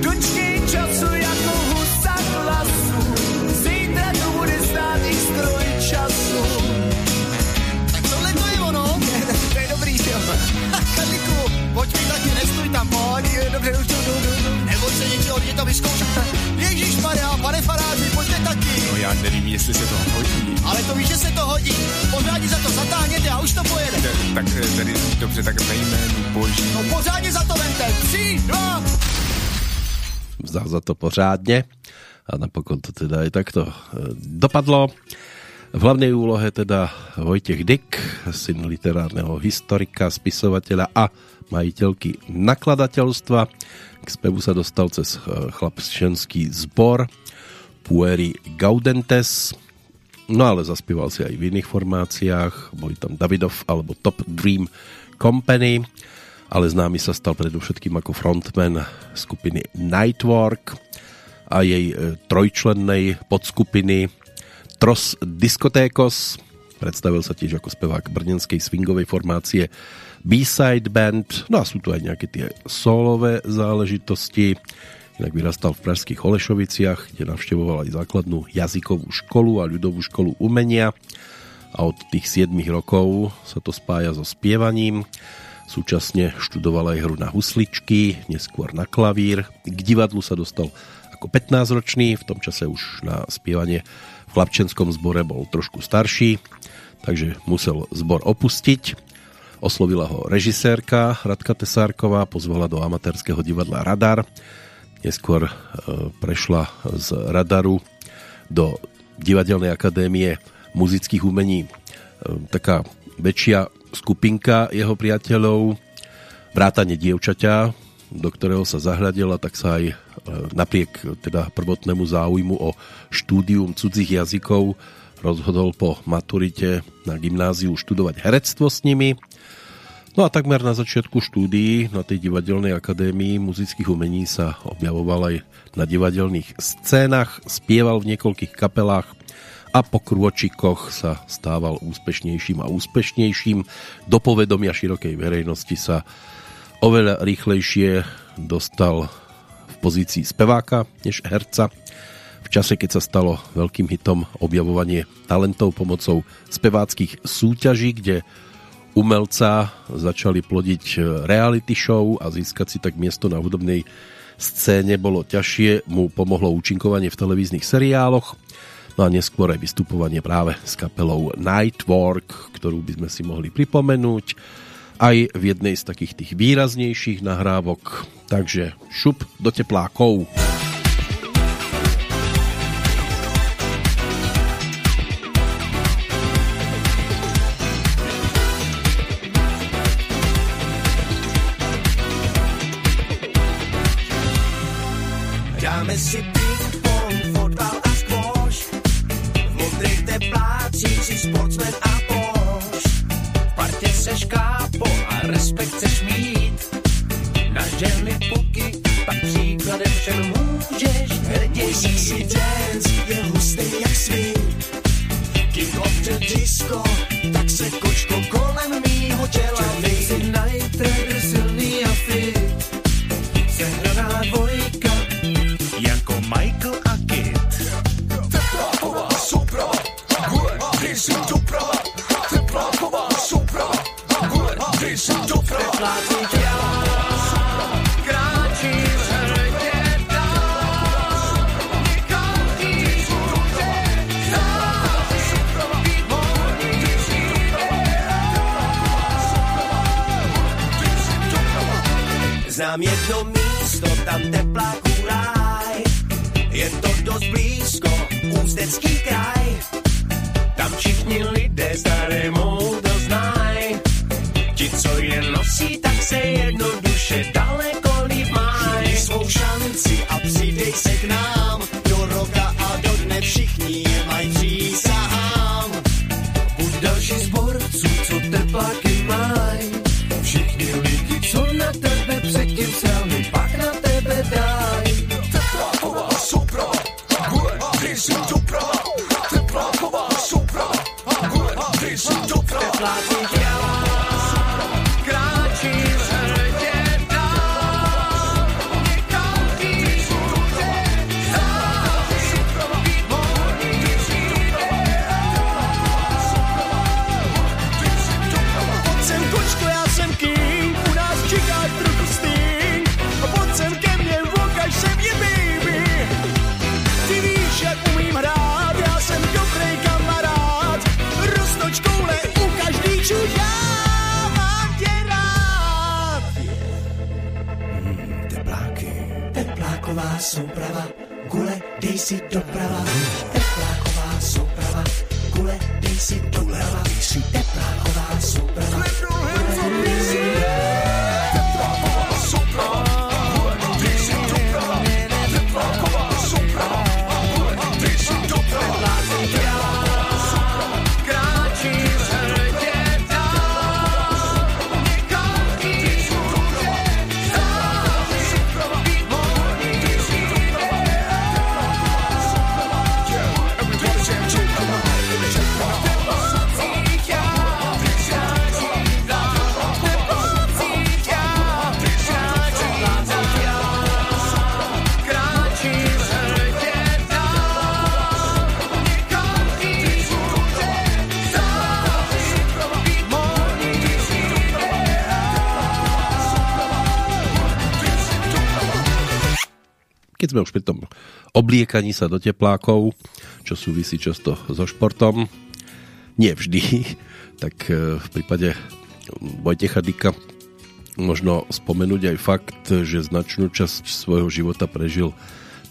Dočkej času jako husa hlasu, zítra tu bude stát i stroj času. Tak tohle to je ono, to je dobrý film. Karliku, pojď mi taky, nestoj tam, pojď, dobře, už to jdu. Nebo se něčeho, je to vyzkoušet. Ježíš Maria, pane faráři, pojďte taky. No já nevím, jestli se to hodí. To víš, že se to hodí. Pořádně za to zatáhněte a už to pojede. Tak eh, tady dobře, tak ve jménu boží. No pořádně za to vente. Tři, dva. Vzal za to pořádne a napokon to teda aj takto e, dopadlo. V hlavnej úlohe teda Vojtech Dyk, syn literárneho historika, spisovateľa a majiteľky nakladateľstva. K spevu sa dostal cez e, chlapčenský zbor Pueri Gaudentes, no ale zaspieval si aj v iných formáciách, boli tam Davidov alebo Top Dream Company, ale známy sa stal predovšetkým ako frontman skupiny Nightwork a jej e, trojčlennej podskupiny Tros Discotékos. Predstavil sa tiež ako spevák brnenskej swingovej formácie B-Side Band. No a sú tu aj nejaké tie solové záležitosti. Inak vyrastal v pražských Holešoviciach, kde navštevoval aj základnú jazykovú školu a ľudovú školu umenia a od tých 7 rokov sa to spája so spievaním. Súčasne študoval aj hru na husličky, neskôr na klavír. K divadlu sa dostal ako 15-ročný, v tom čase už na spievanie v chlapčenskom zbore bol trošku starší, takže musel zbor opustiť. Oslovila ho režisérka Radka Tesárková, pozvala do amatérskeho divadla Radar, Neskôr e, prešla z radaru do Divadelnej akadémie muzických umení. E, taká väčšia skupinka jeho priateľov, vrátane dievčaťa, do ktorého sa zahľadila, tak sa aj e, napriek teda prvotnému záujmu o štúdium cudzích jazykov rozhodol po maturite na gymnáziu študovať herectvo s nimi No a takmer na začiatku štúdií na tej divadelnej akadémii muzických umení sa objavoval aj na divadelných scénach, spieval v niekoľkých kapelách a po krôčikoch sa stával úspešnejším a úspešnejším. Do povedomia širokej verejnosti sa oveľa rýchlejšie dostal v pozícii speváka než herca. V čase, keď sa stalo veľkým hitom objavovanie talentov pomocou speváckých súťaží, kde umelca začali plodiť e, reality show a získať si tak miesto na hudobnej scéne bolo ťažšie, mu pomohlo účinkovanie v televíznych seriáloch, no a neskôr aj vystupovanie práve s kapelou Nightwork, ktorú by sme si mohli pripomenúť aj v jednej z takých tých výraznejších nahrávok. Takže šup do teplákov. Keď sme už pri tom obliekaní sa do teplákov, čo súvisí často so športom, nie vždy, tak e, v prípade Vojtecha Dika možno spomenúť aj fakt, že značnú časť svojho života prežil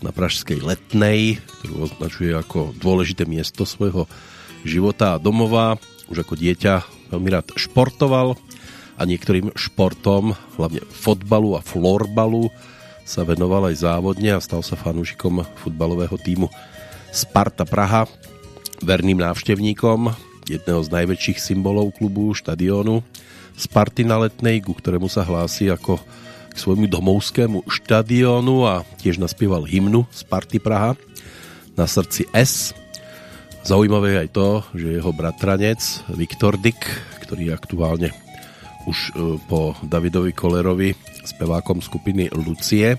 na Pražskej letnej, ktorú označuje ako dôležité miesto svojho života a domova. Už ako dieťa veľmi rád športoval a niektorým športom, hlavne fotbalu a florbalu, sa venoval aj závodne a stal sa fanúšikom futbalového týmu Sparta Praha, verným návštevníkom jedného z najväčších symbolov klubu, štadiónu Sparty na Letnej, ku ktorému sa hlási ako k svojmu domovskému štadiónu a tiež naspieval hymnu Sparty Praha na srdci S. Zaujímavé je aj to, že jeho bratranec Viktor Dick, ktorý je aktuálne už e, po Davidovi Kolerovi spevákom skupiny Lucie,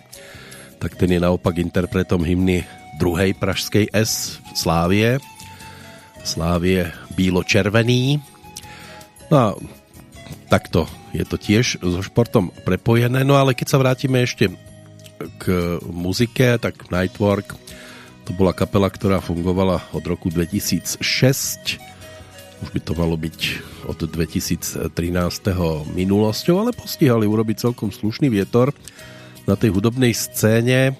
tak ten je naopak interpretom hymny druhej pražskej S Slávie. Slávie bílo-červený. No a takto je to tiež so športom prepojené. No ale keď sa vrátime ešte k muzike, tak Nightwork to bola kapela, ktorá fungovala od roku 2006 už by to malo byť od 2013. minulosťou, ale postihali urobiť celkom slušný vietor na tej hudobnej scéne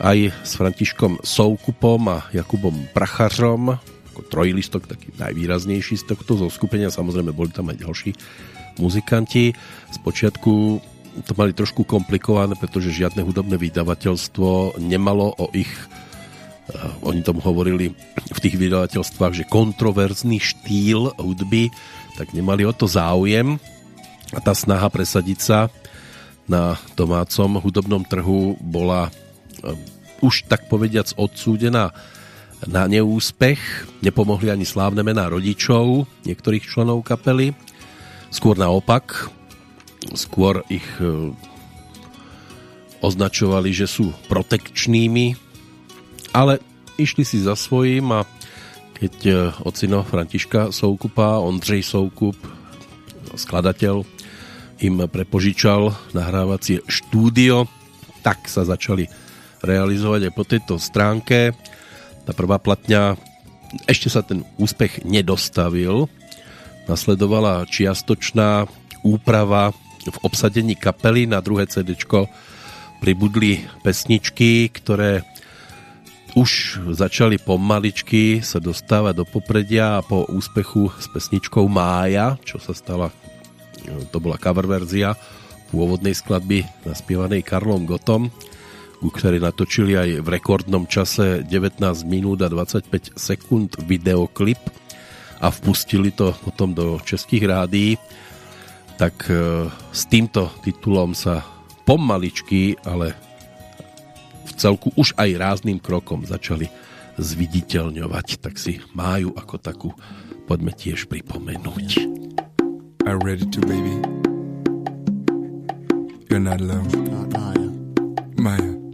aj s Františkom Soukupom a Jakubom Prachařom ako trojlistok, taký najvýraznejší z tohto zo skupenia, samozrejme boli tam aj ďalší muzikanti. Spočiatku to mali trošku komplikované, pretože žiadne hudobné vydavateľstvo nemalo o ich oni tomu hovorili v tých vydavateľstvách, že kontroverzný štýl hudby, tak nemali o to záujem a tá snaha presadiť sa na domácom hudobnom trhu bola už tak povediac odsúdená na neúspech. Nepomohli ani slávne mená rodičov niektorých členov kapely. Skôr naopak, skôr ich označovali, že sú protekčnými ale išli si za svojím a keď e, ocino Františka Soukupa, Ondřej Soukup, skladateľ, im prepožičal nahrávacie štúdio, tak sa začali realizovať aj po tejto stránke. Tá prvá platňa, ešte sa ten úspech nedostavil. Nasledovala čiastočná úprava v obsadení kapely, na druhé CD pribudli pesničky, ktoré už začali pomaličky sa dostávať do popredia a po úspechu s pesničkou Mája, čo sa stala, to bola cover verzia pôvodnej skladby naspievanej Karlom Gotom, ku ktorej natočili aj v rekordnom čase 19 minút a 25 sekúnd videoklip a vpustili to potom do českých rádií, tak e, s týmto titulom sa pomaličky, ale celku už aj rázným krokom začali zviditeľňovať, tak si máju ako takú poďme tiež pripomenúť. I'm ready to baby. You're not alone. Not Maya. Maya.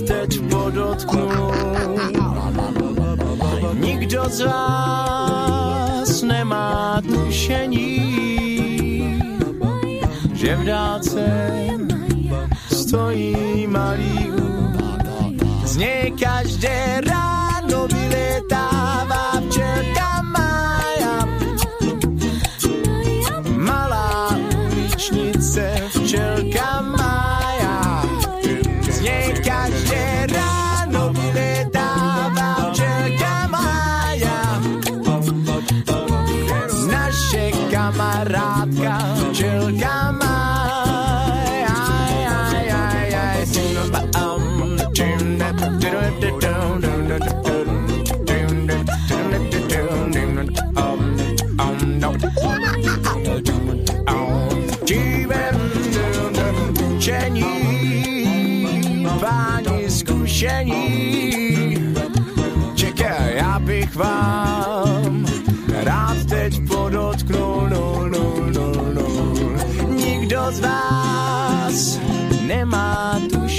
Teď podotknul. Nikdo z vás nemá tušení, že v dálce stojí malý z něj každé ráno vyletává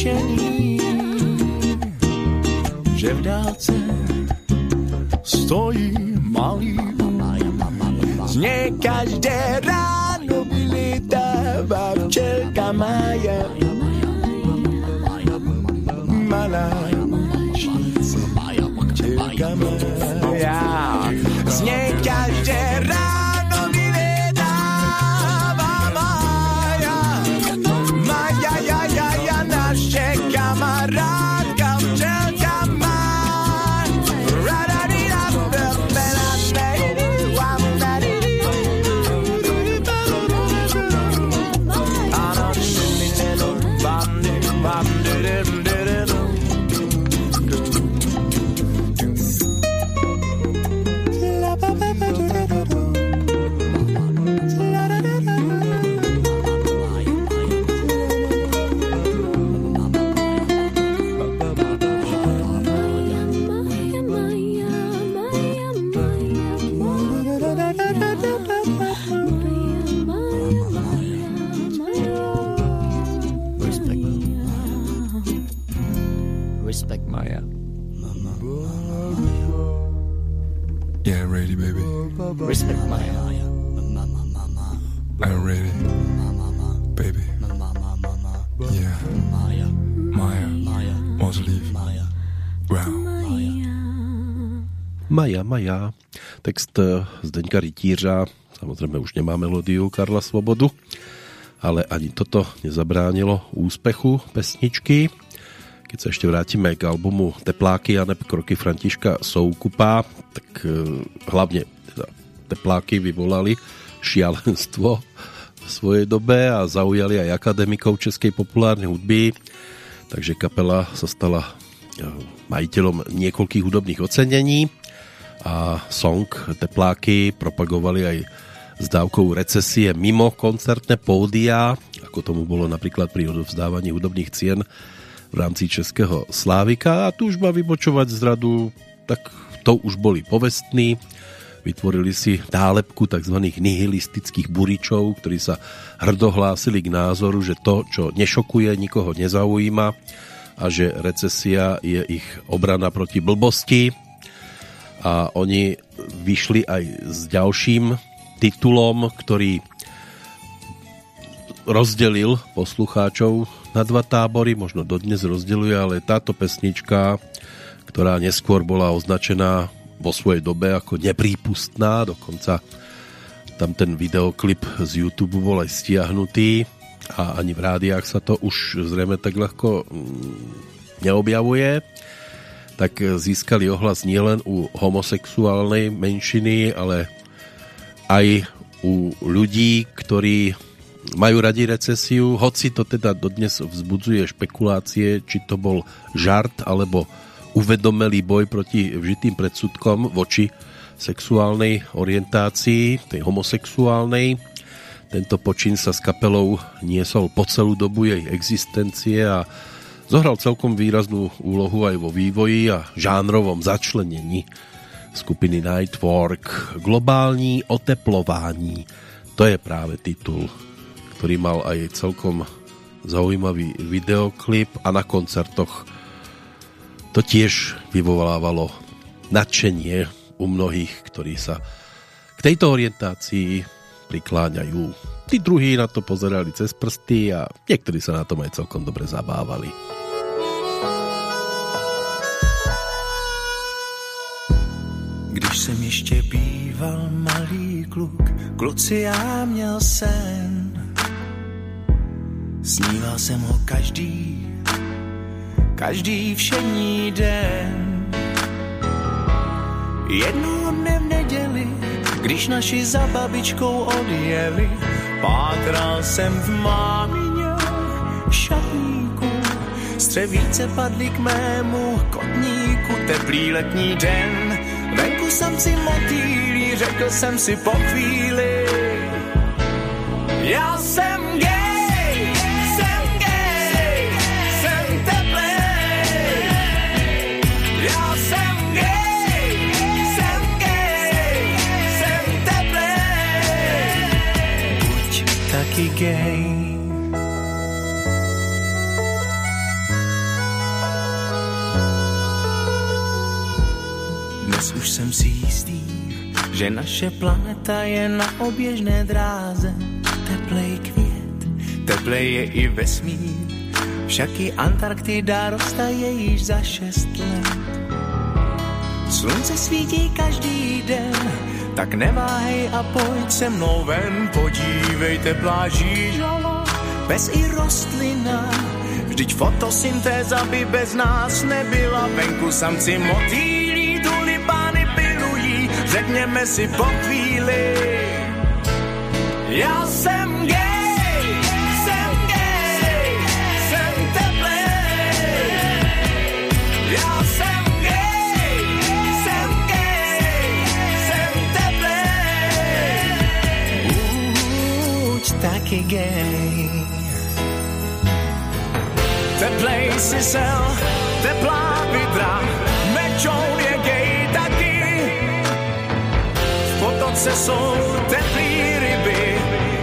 tušení, že v dálce stojí malý z něj každé ráno vylítává včelka Maja. Malá včelka Maja. Z něj každé ráno Maja, Maja. Text eh, Zdeňka Rytířa. Samozrejme už nemá melódiu Karla Svobodu, ale ani toto nezabránilo úspechu pesničky. Keď sa ešte vrátime k albumu Tepláky a neb kroky Františka Soukupa, tak eh, hlavne teda Tepláky vyvolali šialenstvo v svojej dobe a zaujali aj akademikov českej populárnej hudby, takže kapela sa stala eh, majiteľom niekoľkých hudobných ocenení a song Tepláky propagovali aj s dávkou recesie mimo koncertné pódia, ako tomu bolo napríklad pri odovzdávaní hudobných cien v rámci Českého Slávika a túžba vybočovať z radu, tak to už boli povestní. Vytvorili si nálepku tzv. nihilistických buričov, ktorí sa hrdohlásili k názoru, že to, čo nešokuje, nikoho nezaujíma a že recesia je ich obrana proti blbosti a oni vyšli aj s ďalším titulom, ktorý rozdelil poslucháčov na dva tábory, možno dodnes rozdeluje, ale táto pesnička, ktorá neskôr bola označená vo svojej dobe ako neprípustná, dokonca tam ten videoklip z YouTube bol aj stiahnutý a ani v rádiách sa to už zrejme tak ľahko neobjavuje tak získali ohlas nielen u homosexuálnej menšiny, ale aj u ľudí, ktorí majú radi recesiu, hoci to teda dodnes vzbudzuje špekulácie, či to bol žart alebo uvedomelý boj proti vžitým predsudkom voči sexuálnej orientácii, tej homosexuálnej. Tento počin sa s kapelou niesol po celú dobu jej existencie a zohral celkom výraznú úlohu aj vo vývoji a žánrovom začlenení skupiny Nightwork. Globální oteplování. To je práve titul, ktorý mal aj celkom zaujímavý videoklip a na koncertoch to tiež vyvolávalo nadšenie u mnohých, ktorí sa k tejto orientácii prikláňajú. Tí druhí na to pozerali cez prsty a niektorí sa na tom aj celkom dobre zabávali. Když jsem ještě býval malý kluk, kluci já měl sen. Sníval jsem ho každý, každý všední den. Jednou dne v neděli, když naši za babičkou odjeli, pátral jsem v mámině šatníku. Střevíce padly k mému kotníku, teplý letní den, venku jsem si motýlí, řekl jsem si po chvíli, já jsem gay, jsem gay, jsem teplej. Já jsem gay, jsem gay, jsem teplej. Buď taky gay. Dnes už jsem si jistý, že naše planeta je na oběžné dráze. Teplej květ, teplej je i vesmír, však i Antarktida roztaje již za šest let. Slunce svítí každý den, tak neváhej a pojď se mnou ven, podívejte pláží žala, bez i rostlina. Vždyť fotosyntéza by bez nás nebyla, venku samci pilují, řekněme si po chvíli. Já jsem gay, jsem gay, jsem teplej. Já jsem gay, jsem gay, jsem teplej. Buď taky gay. Teplej si sel, teplá Potoce jsou teplý ryby,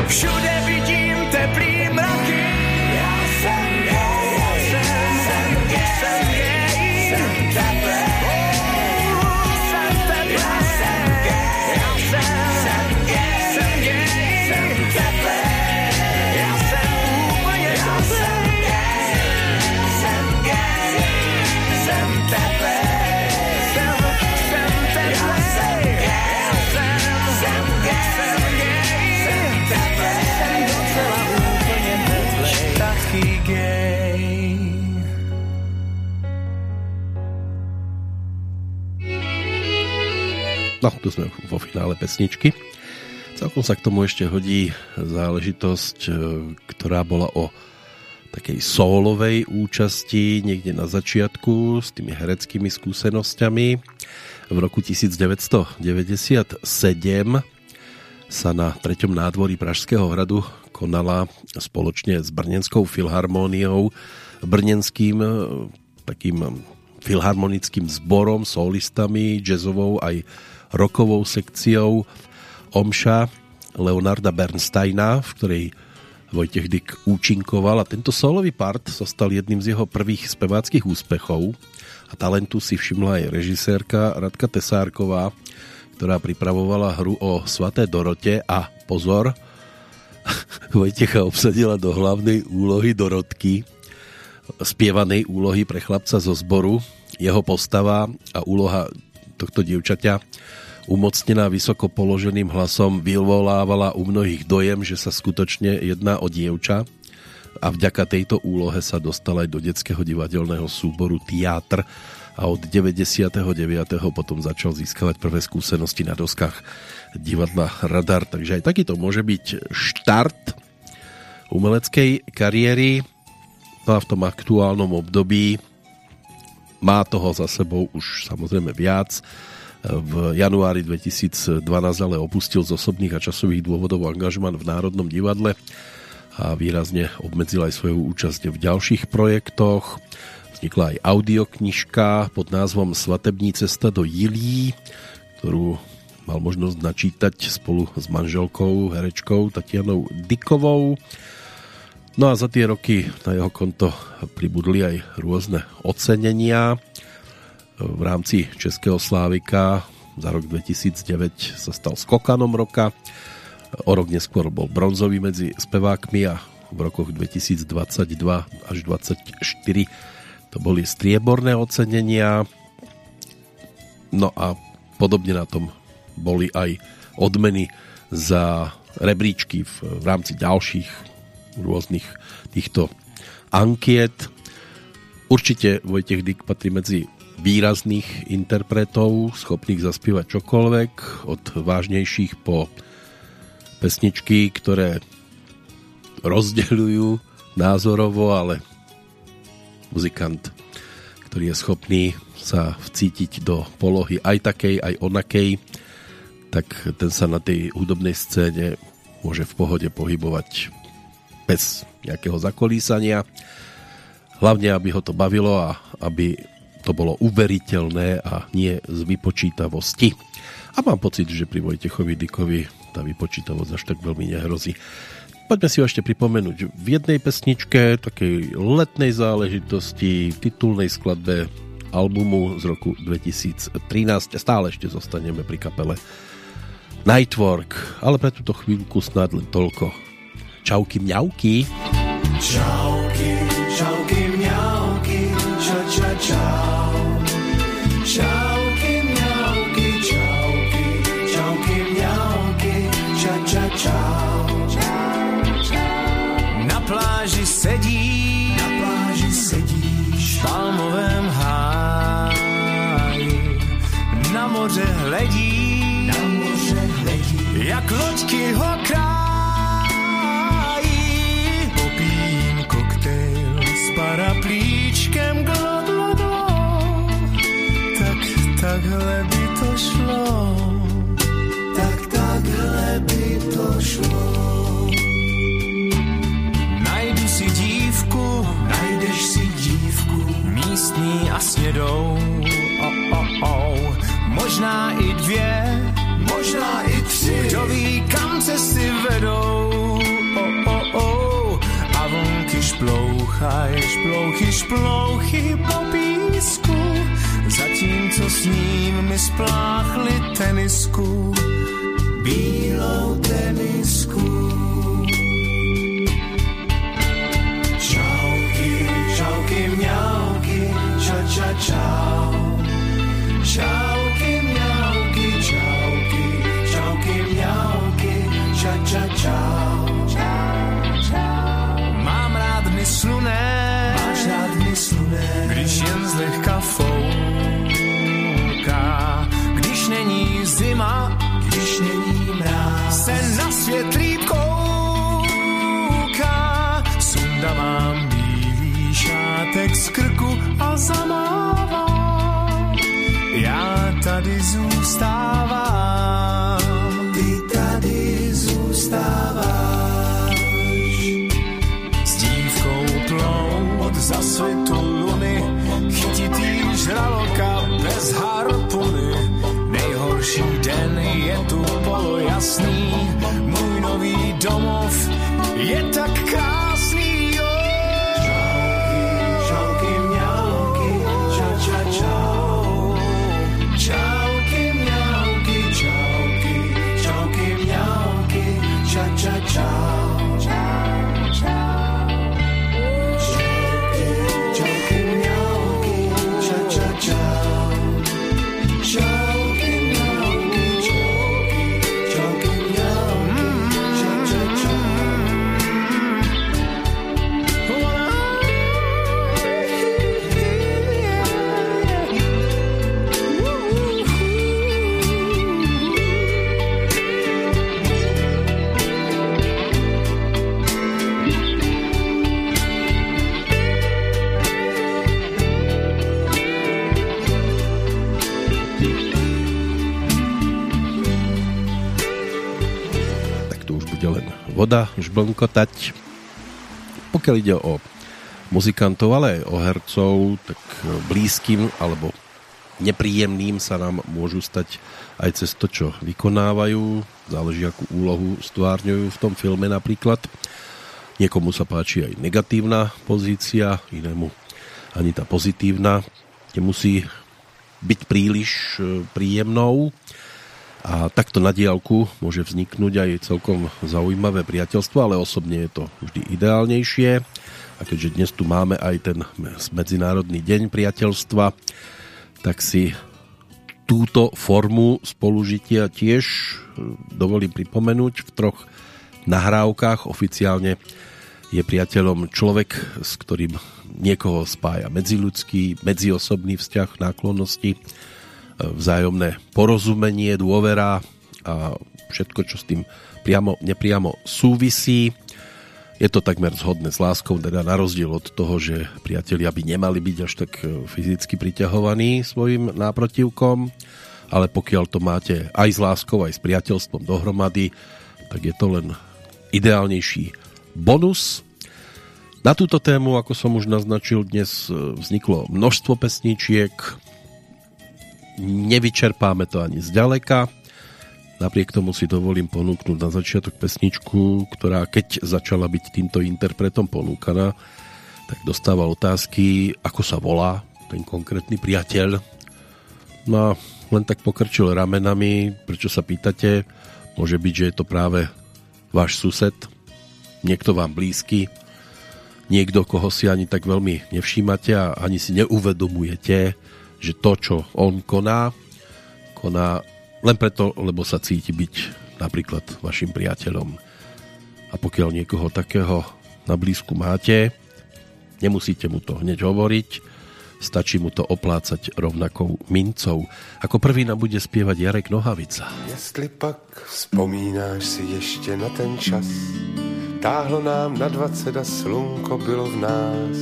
všude No, tu sme vo finále pesničky. Celkom sa k tomu ešte hodí záležitosť, e, ktorá bola o takej sólovej účasti niekde na začiatku s tými hereckými skúsenosťami. V roku 1997 sa na treťom nádvorí Pražského hradu konala spoločne s Brnenskou filharmóniou, brnenským e, takým filharmonickým zborom, solistami, jazzovou aj rokovou sekciou Omša Leonarda Bernsteina, v ktorej Vojtech Dyk účinkoval. A tento solový part sa stal jedným z jeho prvých speváckých úspechov. A talentu si všimla aj režisérka Radka Tesárková, ktorá pripravovala hru o Svaté Dorote. A pozor, Vojtecha obsadila do hlavnej úlohy Dorotky, spievanej úlohy pre chlapca zo zboru. Jeho postava a úloha tohto dievčaťa. Umocnená vysoko položeným hlasom vyvolávala u mnohých dojem, že sa skutočne jedná o dievča. A vďaka tejto úlohe sa dostal aj do detského divadelného súboru Teatr a od 99. potom začal získavať prvé skúsenosti na doskách divadla Radar, takže aj takýto môže byť štart umeleckej kariéry. No a v tom aktuálnom období má toho za sebou už samozrejme viac v januári 2012 ale opustil z osobných a časových dôvodov angažman v Národnom divadle a výrazne obmedzil aj svoju účasť v ďalších projektoch. Vznikla aj audioknižka pod názvom Svatební cesta do Jilí, ktorú mal možnosť načítať spolu s manželkou, herečkou Tatianou Dykovou. No a za tie roky na jeho konto pribudli aj rôzne ocenenia. V rámci Českého Slávika za rok 2009 sa stal skokanom roka. O rok neskôr bol bronzový medzi spevákmi a v rokoch 2022 až 2024 to boli strieborné ocenenia. No a podobne na tom boli aj odmeny za rebríčky v, v rámci ďalších rôznych týchto ankiet. Určite Vojtech Dyk patrí medzi výrazných interpretov, schopných zaspievať čokoľvek, od vážnejších po pesničky, ktoré rozdeľujú názorovo, ale muzikant, ktorý je schopný sa vcítiť do polohy aj takej, aj onakej, tak ten sa na tej hudobnej scéne môže v pohode pohybovať bez nejakého zakolísania. Hlavne, aby ho to bavilo a aby to bolo uveriteľné a nie z vypočítavosti. A mám pocit, že pri Vojtechovi Dykovi tá vypočítavosť až tak veľmi nehrozí. Poďme si ho ešte pripomenúť v jednej pesničke, takej letnej záležitosti, titulnej skladbe albumu z roku 2013. Stále ešte zostaneme pri kapele Nightwork, ale pre túto chvíľku snad len toľko Čauky mňauky. Čauky, čauky mňauky, ča ča čau. Čauky mňauky, čauky, čauky mňauky, ča ča čau. Na pláži sedí, na pláži sedíš, v palmovém háji, na moře hledí, na moře hledí, jak loďky ho krá Možná i dvě, možná i tři. Kdo ví, kam cesty vedou. Oh, oh, oh. A vlnky šplouchaj, šplouchy, šplouchy po písku, zatímco s ním mi spláchli tenisku, bílou tenisku. Čauky, čauky, mňauky, ča, ča, čau. Čauky, krku a zamávám. Já tady zůstávám. Ty tady zůstáváš. S dívkou plnou od zasvitu luny, chytitý žraloka bez harpuny. Nejhorší den je tu polojasný, můj nový domov je tak krásný. Voda žblnkotať. Pokiaľ ide o muzikantov, ale aj o hercov, tak blízkym alebo nepríjemným sa nám môžu stať aj cez to, čo vykonávajú. Záleží, akú úlohu stvárňujú v tom filme napríklad. Niekomu sa páči aj negatívna pozícia, inému ani tá pozitívna nemusí byť príliš e, príjemnou. A takto na diálku môže vzniknúť aj celkom zaujímavé priateľstvo, ale osobne je to vždy ideálnejšie. A keďže dnes tu máme aj ten Medzinárodný deň priateľstva, tak si túto formu spolužitia tiež e, dovolím pripomenúť v troch nahrávkach. Oficiálne je priateľom človek, s ktorým niekoho spája medziludský, medziosobný vzťah, náklonnosti, vzájomné porozumenie, dôvera a všetko, čo s tým priamo, nepriamo súvisí. Je to takmer zhodné s láskou, teda na rozdiel od toho, že priatelia by nemali byť až tak e, fyzicky priťahovaní svojim náprotivkom, ale pokiaľ to máte aj s láskou, aj s priateľstvom dohromady, tak je to len ideálnejší bonus. Na túto tému, ako som už naznačil, dnes e, vzniklo množstvo pesničiek. Nevyčerpáme to ani zďaleka. Napriek tomu si dovolím ponúknuť na začiatok pesničku, ktorá keď začala byť týmto interpretom ponúkaná, tak dostával otázky, ako sa volá ten konkrétny priateľ. No a len tak pokrčil ramenami, prečo sa pýtate, môže byť, že je to práve váš sused, niekto vám blízky, niekto, koho si ani tak veľmi nevšímate a ani si neuvedomujete, že to, čo on koná, koná len preto, lebo sa cíti byť napríklad vašim priateľom. A pokiaľ niekoho takého na blízku máte, nemusíte mu to hneď hovoriť, stačí mu to oplácať rovnakou mincou. Ako prvý nám bude spievať Jarek Nohavica. Jestli pak vzpomínáš si ještě na ten čas, Táhlo nám na dvacet a slunko bylo v nás.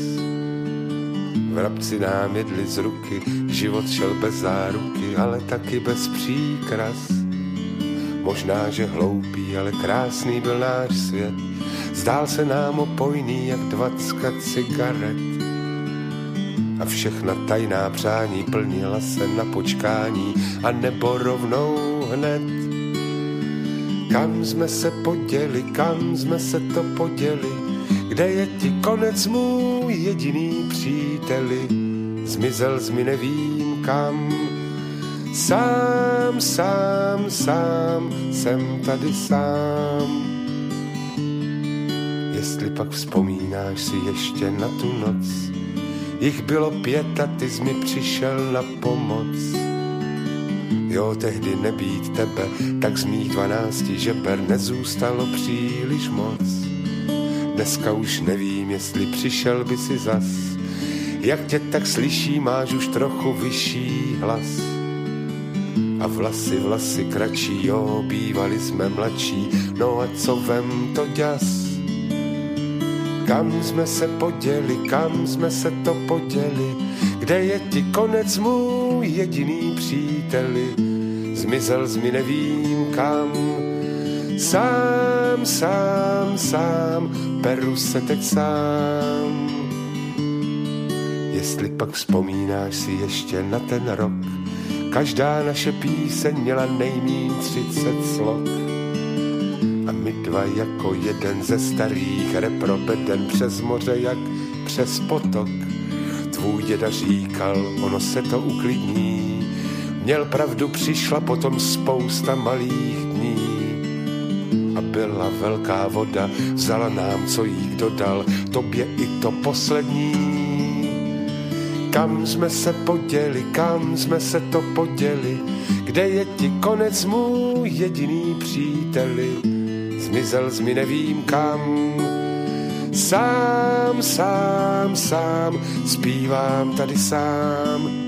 Vrabci nám jedli z ruky, život šel bez záruky, ale taky bez příkras. Možná, že hloupý, ale krásný byl náš svět. Zdál se nám opojný, jak dvacka cigaret. A všechna tajná přání plnila se na počkání a nebo rovnou hned kam jsme se poděli, kam jsme se to poděli, kde je ti konec můj jediný příteli, zmizel z mi nevím kam. Sám, sám, sám, jsem tady sám. Jestli pak vzpomínáš si ještě na tu noc, jich bylo pět a ty jsi mi přišel na pomoc Jo, tehdy nebýt tebe, tak z mých dvanácti žeber nezůstalo příliš moc. Dneska už nevím, jestli přišel by si zas. Jak tě tak slyší, máš už trochu vyšší hlas. A vlasy, vlasy kratší, jo, bývali jsme mladší, no a co vem to děs? Kam jsme se poděli, kam jsme se to poděli, kde je ti konec můj jediný příteli, zmizel z mi nevím kam. Sám, sám, sám, peru se teď sám. Jestli pak vzpomínáš si ještě na ten rok, každá naše píseň měla nejmín třicet slok. A my dva jako jeden ze starých repropeden přes moře jak přes potok tvůj děda říkal, ono se to uklidní. Měl pravdu, přišla potom spousta malých byla velká voda, vzala nám, co jí kdo dal, tobě i to poslední. Kam jsme se poděli, kam jsme se to poděli, kde je ti konec můj jediný příteli. Zmizel z mi nevím kam, Sám, sám, sám, zpívám tady sám.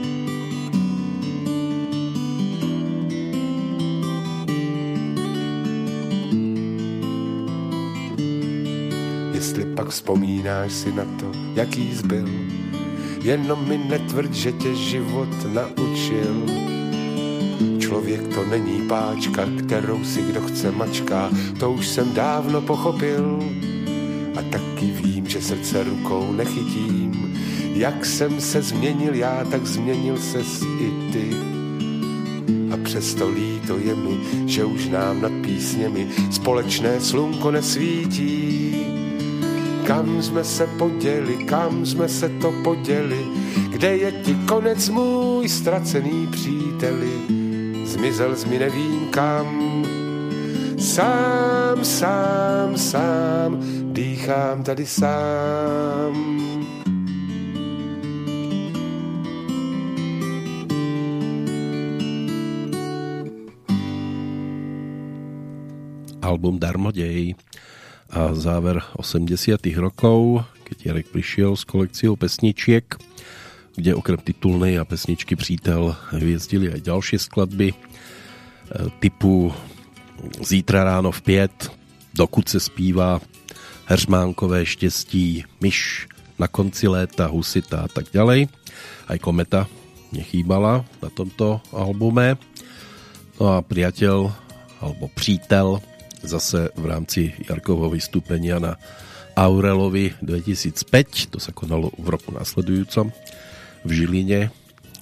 Vzpomínáš si na to, jaký zbyl, jenom mi netvrd, že tě život naučil. Člověk to není páčka, kterou si kdo chce mačká, to už jsem dávno pochopil a taky vím, že srdce rukou nechytím. Jak jsem se změnil já, tak změnil ses i ty. A přesto líto je mi, že už nám nad písněmi společné slunko nesvítí. Kam jsme se poděli, kam jsme se to poděli, kde je ti konec můj ztracený příteli, zmizel z mi nevím kam. Sám, sám, sám, dýchám tady sám. album Darmodej a záver 80 rokov, keď Jarek prišiel s kolekciou pesničiek, kde okrem titulnej a pesničky Přítel hviezdili aj ďalšie skladby e, typu Zítra ráno v pět, Dokud se zpívá, Heřmánkové štěstí, Myš na konci léta, Husita a tak ďalej. Aj Kometa nechýbala na tomto albume. No a priateľ alebo přítel zase v rámci Jarkovho vystúpenia na Aurelovi 2005, to sa konalo v roku následujúcom v Žiline,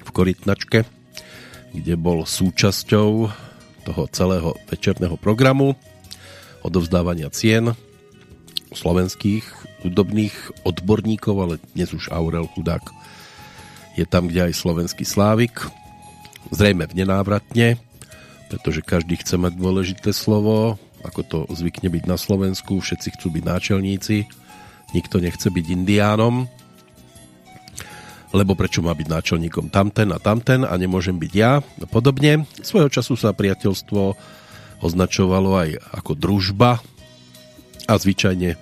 v Korytnačke, kde bol súčasťou toho celého večerného programu odovzdávania cien slovenských hudobných odborníkov, ale dnes už Aurel chudák je tam, kde aj slovenský Slávik, zrejme v nenávratne, pretože každý chce mať dôležité slovo, ako to zvykne byť na Slovensku, všetci chcú byť náčelníci, nikto nechce byť indiánom, lebo prečo má byť náčelníkom tamten a tamten a nemôžem byť ja podobne. Svojho času sa priateľstvo označovalo aj ako družba a zvyčajne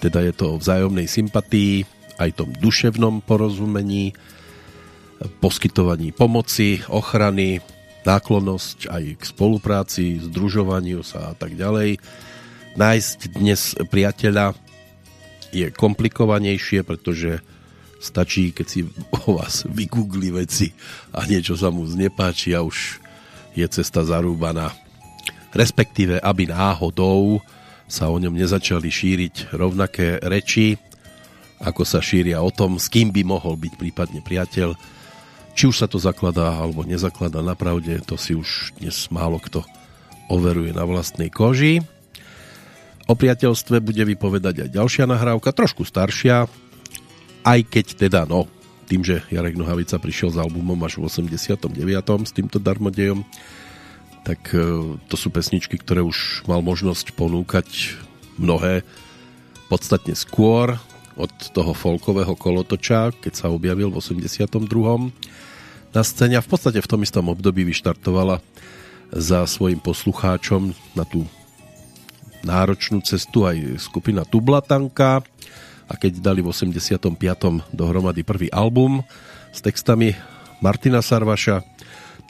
teda je to o vzájomnej sympatii, aj tom duševnom porozumení, poskytovaní pomoci, ochrany, náklonnosť aj k spolupráci, združovaniu sa a tak ďalej. Nájsť dnes priateľa je komplikovanejšie, pretože stačí, keď si o vás vygoogli veci a niečo sa mu znepáči a už je cesta zarúbaná. Respektíve, aby náhodou sa o ňom nezačali šíriť rovnaké reči, ako sa šíria o tom, s kým by mohol byť prípadne priateľ, či už sa to zakladá alebo nezakladá na pravde, to si už dnes málo kto overuje na vlastnej koži. O priateľstve bude vypovedať aj ďalšia nahrávka, trošku staršia, aj keď teda, no, tým, že Jarek Nohavica prišiel s albumom až v 89. s týmto darmodejom, tak e, to sú pesničky, ktoré už mal možnosť ponúkať mnohé podstatne skôr od toho folkového kolotoča, keď sa objavil v 82 na scéne a v podstate v tom istom období vyštartovala za svojim poslucháčom na tú náročnú cestu aj skupina Tublatanka a keď dali v 85. dohromady prvý album s textami Martina Sarvaša,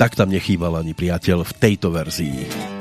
tak tam nechýbal ani priateľ v tejto verzii.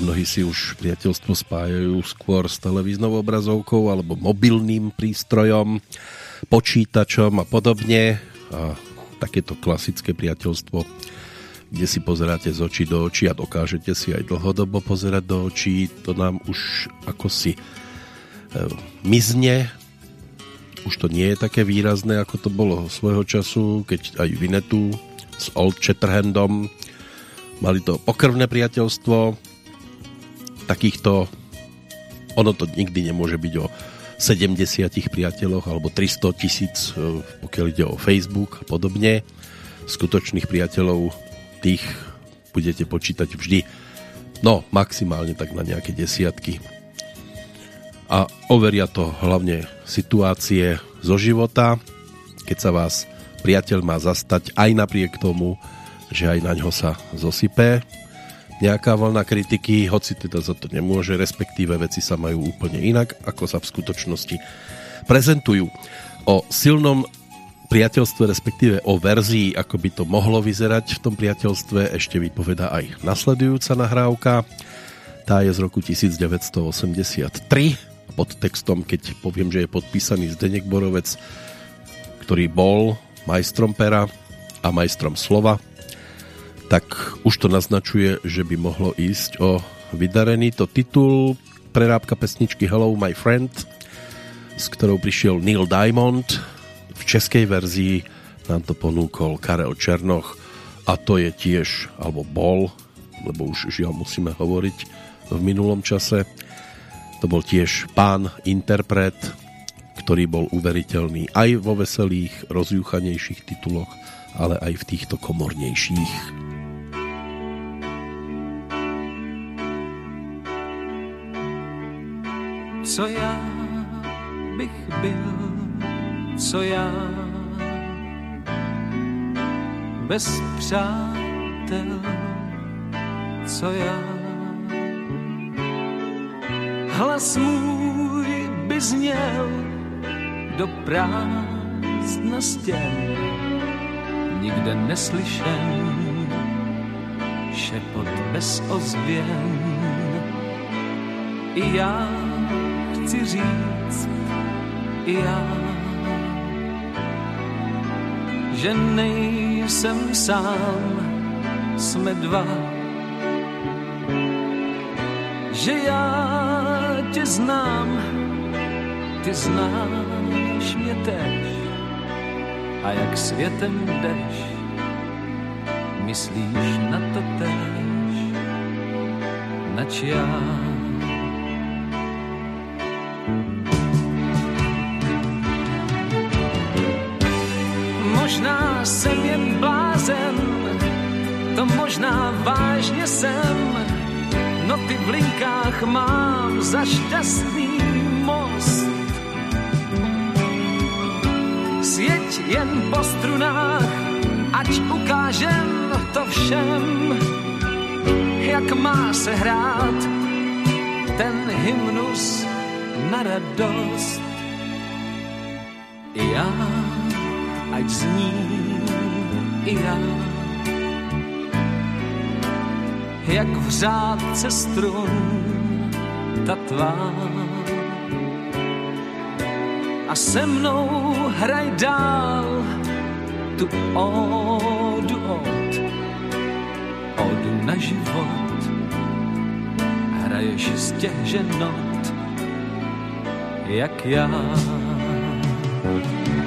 Mnohí si už priateľstvo spájajú skôr s televíznou obrazovkou alebo mobilným prístrojom, počítačom a podobne. A takéto klasické priateľstvo, kde si pozeráte z očí do očí a dokážete si aj dlhodobo pozerať do očí, to nám už ako si e, mizne. Už to nie je také výrazné, ako to bolo svojho času, keď aj Vinetu s Old Shatterhandom mali to pokrvné priateľstvo takýchto ono to nikdy nemôže byť o 70 priateľoch alebo 300 tisíc e, pokiaľ ide o Facebook a podobne. Skutočných priateľov tých budete počítať vždy no maximálne tak na nejaké desiatky. A overia to hlavne situácie zo života keď sa vás priateľ má zastať aj napriek tomu že aj na ňo sa zosype nejaká vlna kritiky, hoci teda za to nemôže, respektíve veci sa majú úplne inak, ako sa v skutočnosti prezentujú. O silnom priateľstve, respektíve o verzii, ako by to mohlo vyzerať v tom priateľstve, ešte vypoveda aj nasledujúca nahrávka. Tá je z roku 1983 pod textom, keď poviem, že je podpísaný Zdenek Borovec, ktorý bol majstrom pera a majstrom slova tak už to naznačuje, že by mohlo ísť o vydarený to titul prerábka pesničky Hello My Friend, s ktorou prišiel Neil Diamond. V českej verzii nám to ponúkol Karel Černoch a to je tiež, alebo bol, lebo už žiaľ musíme hovoriť v minulom čase, to bol tiež pán interpret, ktorý bol uveriteľný aj vo veselých, rozjúchanejších tituloch, ale aj v týchto komornejších. Co já bych byl, co já bez přátel, co já. Hlas můj by zněl do prázdna stěn, nikde neslyšen, šepot bez ozvěn. I já chci říct i já, že nejsem sám, jsme dva. Že já tě znám, ty znáš mě tež a jak světem jdeš, myslíš na to tež, nač já. Jsem jen blázen, to možná vážně jsem, no ty v linkách mám za šťastný most. Sjeď jen po strunách, ať ukážem to všem, jak má se hrát ten hymnus na radost. I já ať zní i já. Jak v řádce strun ta tvá. A se mnou hraj dál tu ódu od, ódu na život. Hraješ z těch ženot, jak já. jak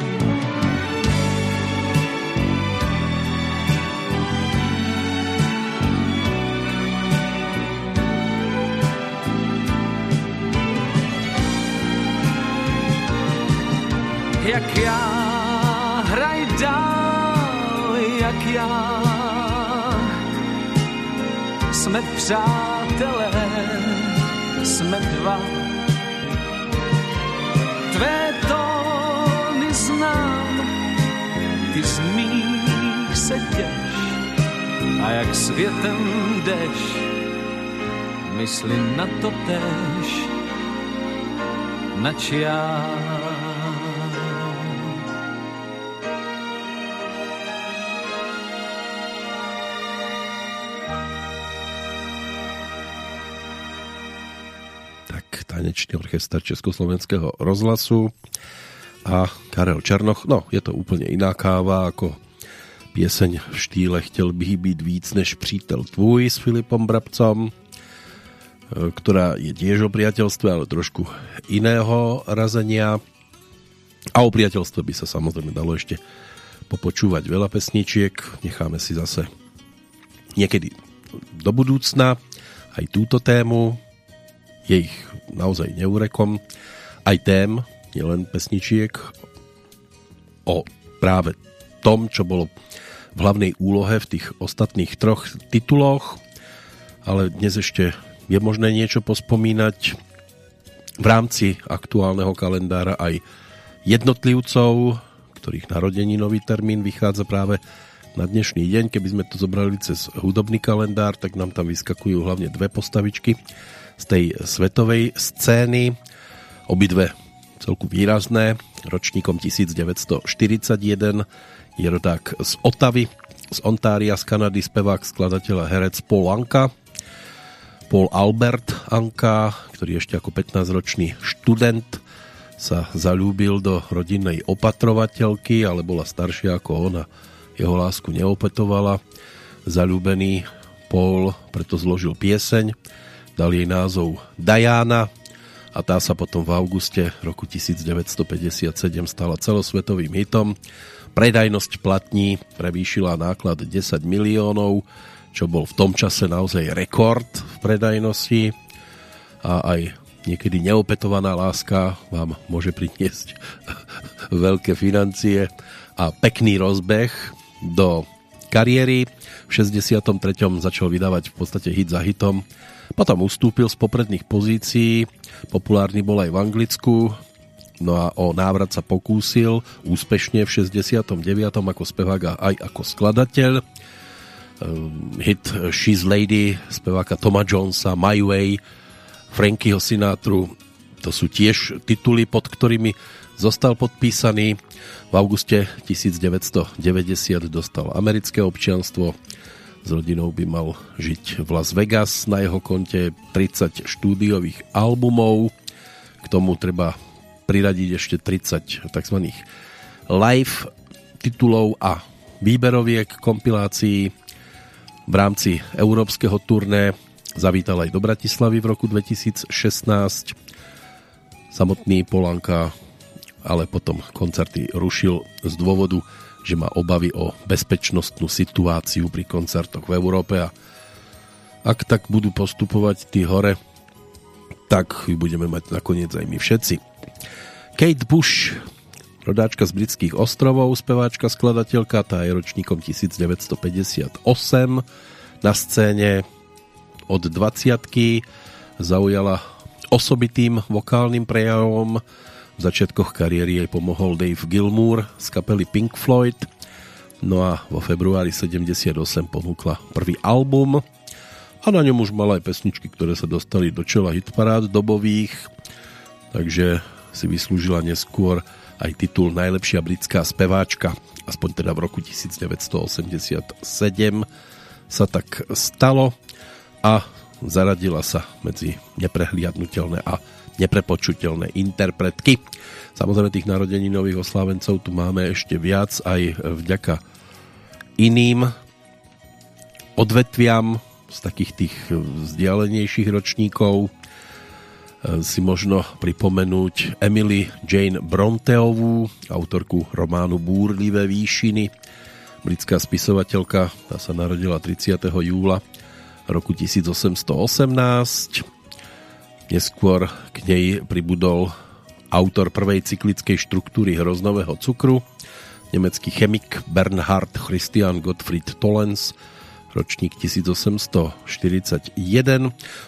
já. Jsme přátelé, jsme dva. Tvé tóny znám, ty z mých se těš. A jak světem jdeš, myslím na to tež, nač já. Tanečný orchester Československého rozhlasu a Karel Černoch. No, je to úplne iná káva ako pieseň v štýle Chtěl bych byť víc než přítel tvůj s Filipom Brabcom, e, ktorá je tiež o priateľstve, ale trošku iného razenia. A o priateľstve by sa samozrejme dalo ešte popočúvať veľa pesničiek. Necháme si zase niekedy do budúcna aj túto tému. Je ich naozaj neurekom. Aj tém, nielen pesničiek o práve tom, čo bolo v hlavnej úlohe v tých ostatných troch tituloch, ale dnes ešte je možné niečo pospomínať. V rámci aktuálneho kalendára aj jednotlivcov, ktorých narodeninový termín vychádza práve na dnešný deň. Keby sme to zobrali cez hudobný kalendár, tak nám tam vyskakujú hlavne dve postavičky z tej svetovej scény. Obidve celku výrazné. Ročníkom 1941 je rodák z Otavy, z Ontária, z Kanady, spevák, skladateľ a herec Paul Anka. Paul Albert Anka, ktorý ešte ako 15-ročný študent sa zalúbil do rodinnej opatrovateľky, ale bola staršia ako ona. Jeho lásku neopetovala. Zalúbený Paul preto zložil pieseň, dal jej názov Diana a tá sa potom v auguste roku 1957 stala celosvetovým hitom. Predajnosť platní prevýšila náklad 10 miliónov, čo bol v tom čase naozaj rekord v predajnosti a aj niekedy neopetovaná láska vám môže priniesť veľké financie a pekný rozbeh do kariéry. V 63. začal vydávať v podstate hit za hitom potom ustúpil z popredných pozícií, populárny bol aj v Anglicku, no a o návrat sa pokúsil úspešne v 69. ako spevák a aj ako skladateľ. Ehm, hit She's Lady speváka Toma Jonesa, My Way, Frankyho Sinatru, to sú tiež tituly, pod ktorými zostal podpísaný. V auguste 1990 dostal americké občianstvo s rodinou by mal žiť v Las Vegas. Na jeho konte 30 štúdiových albumov. K tomu treba priradiť ešte 30 tzv. live titulov a výberoviek kompilácií v rámci európskeho turné zavítal aj do Bratislavy v roku 2016 samotný Polanka ale potom koncerty rušil z dôvodu že má obavy o bezpečnostnú situáciu pri koncertoch v Európe a ak tak budú postupovať tí hore, tak ju budeme mať nakoniec aj my všetci. Kate Bush, rodáčka z britských ostrovov, speváčka, skladateľka, tá je ročníkom 1958 na scéne od 20 zaujala osobitým vokálnym prejavom v začiatkoch kariéry jej pomohol Dave Gilmour z kapely Pink Floyd, no a vo februári 78 ponúkla prvý album a na ňom už mal aj pesničky, ktoré sa dostali do čela hitparád dobových, takže si vyslúžila neskôr aj titul Najlepšia britská speváčka, aspoň teda v roku 1987 sa tak stalo a zaradila sa medzi neprehliadnutelné a neprepočutelné interpretky. Samozrejme tých nových oslávencov tu máme ešte viac aj vďaka iným odvetviam z takých tých vzdialenejších ročníkov si možno pripomenúť Emily Jane Bronteovú, autorku románu Búrlivé výšiny. Britská spisovateľka, tá sa narodila 30. júla roku 1818. Neskôr k nej pribudol autor prvej cyklickej štruktúry hroznového cukru, nemecký chemik Bernhard Christian Gottfried Tollens, ročník 1841.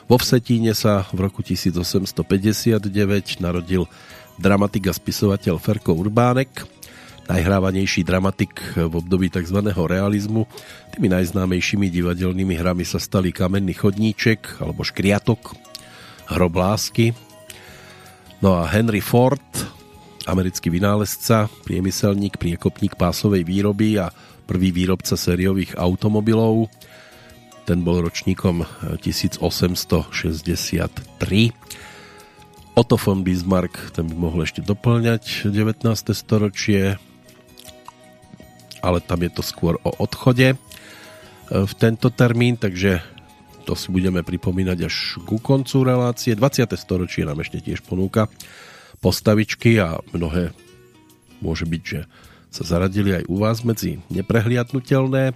Vo Vsetíne sa v roku 1859 narodil dramatik a spisovateľ Ferko Urbánek, najhrávanejší dramatik v období tzv. realizmu. Tými najznámejšími divadelnými hrami sa stali Kamenný chodníček alebo Škriatok, Hrob lásky. No a Henry Ford, americký vynálezca, priemyselník, priekopník pásovej výroby a prvý výrobca sériových automobilov. Ten bol ročníkom 1863. Otto von Bismarck, ten by mohol ešte doplňať 19. storočie, ale tam je to skôr o odchode e, v tento termín, takže to si budeme pripomínať až ku koncu relácie. 20. storočie nám ešte tiež ponúka postavičky a mnohé môže byť, že sa zaradili aj u vás medzi neprehliadnutelné,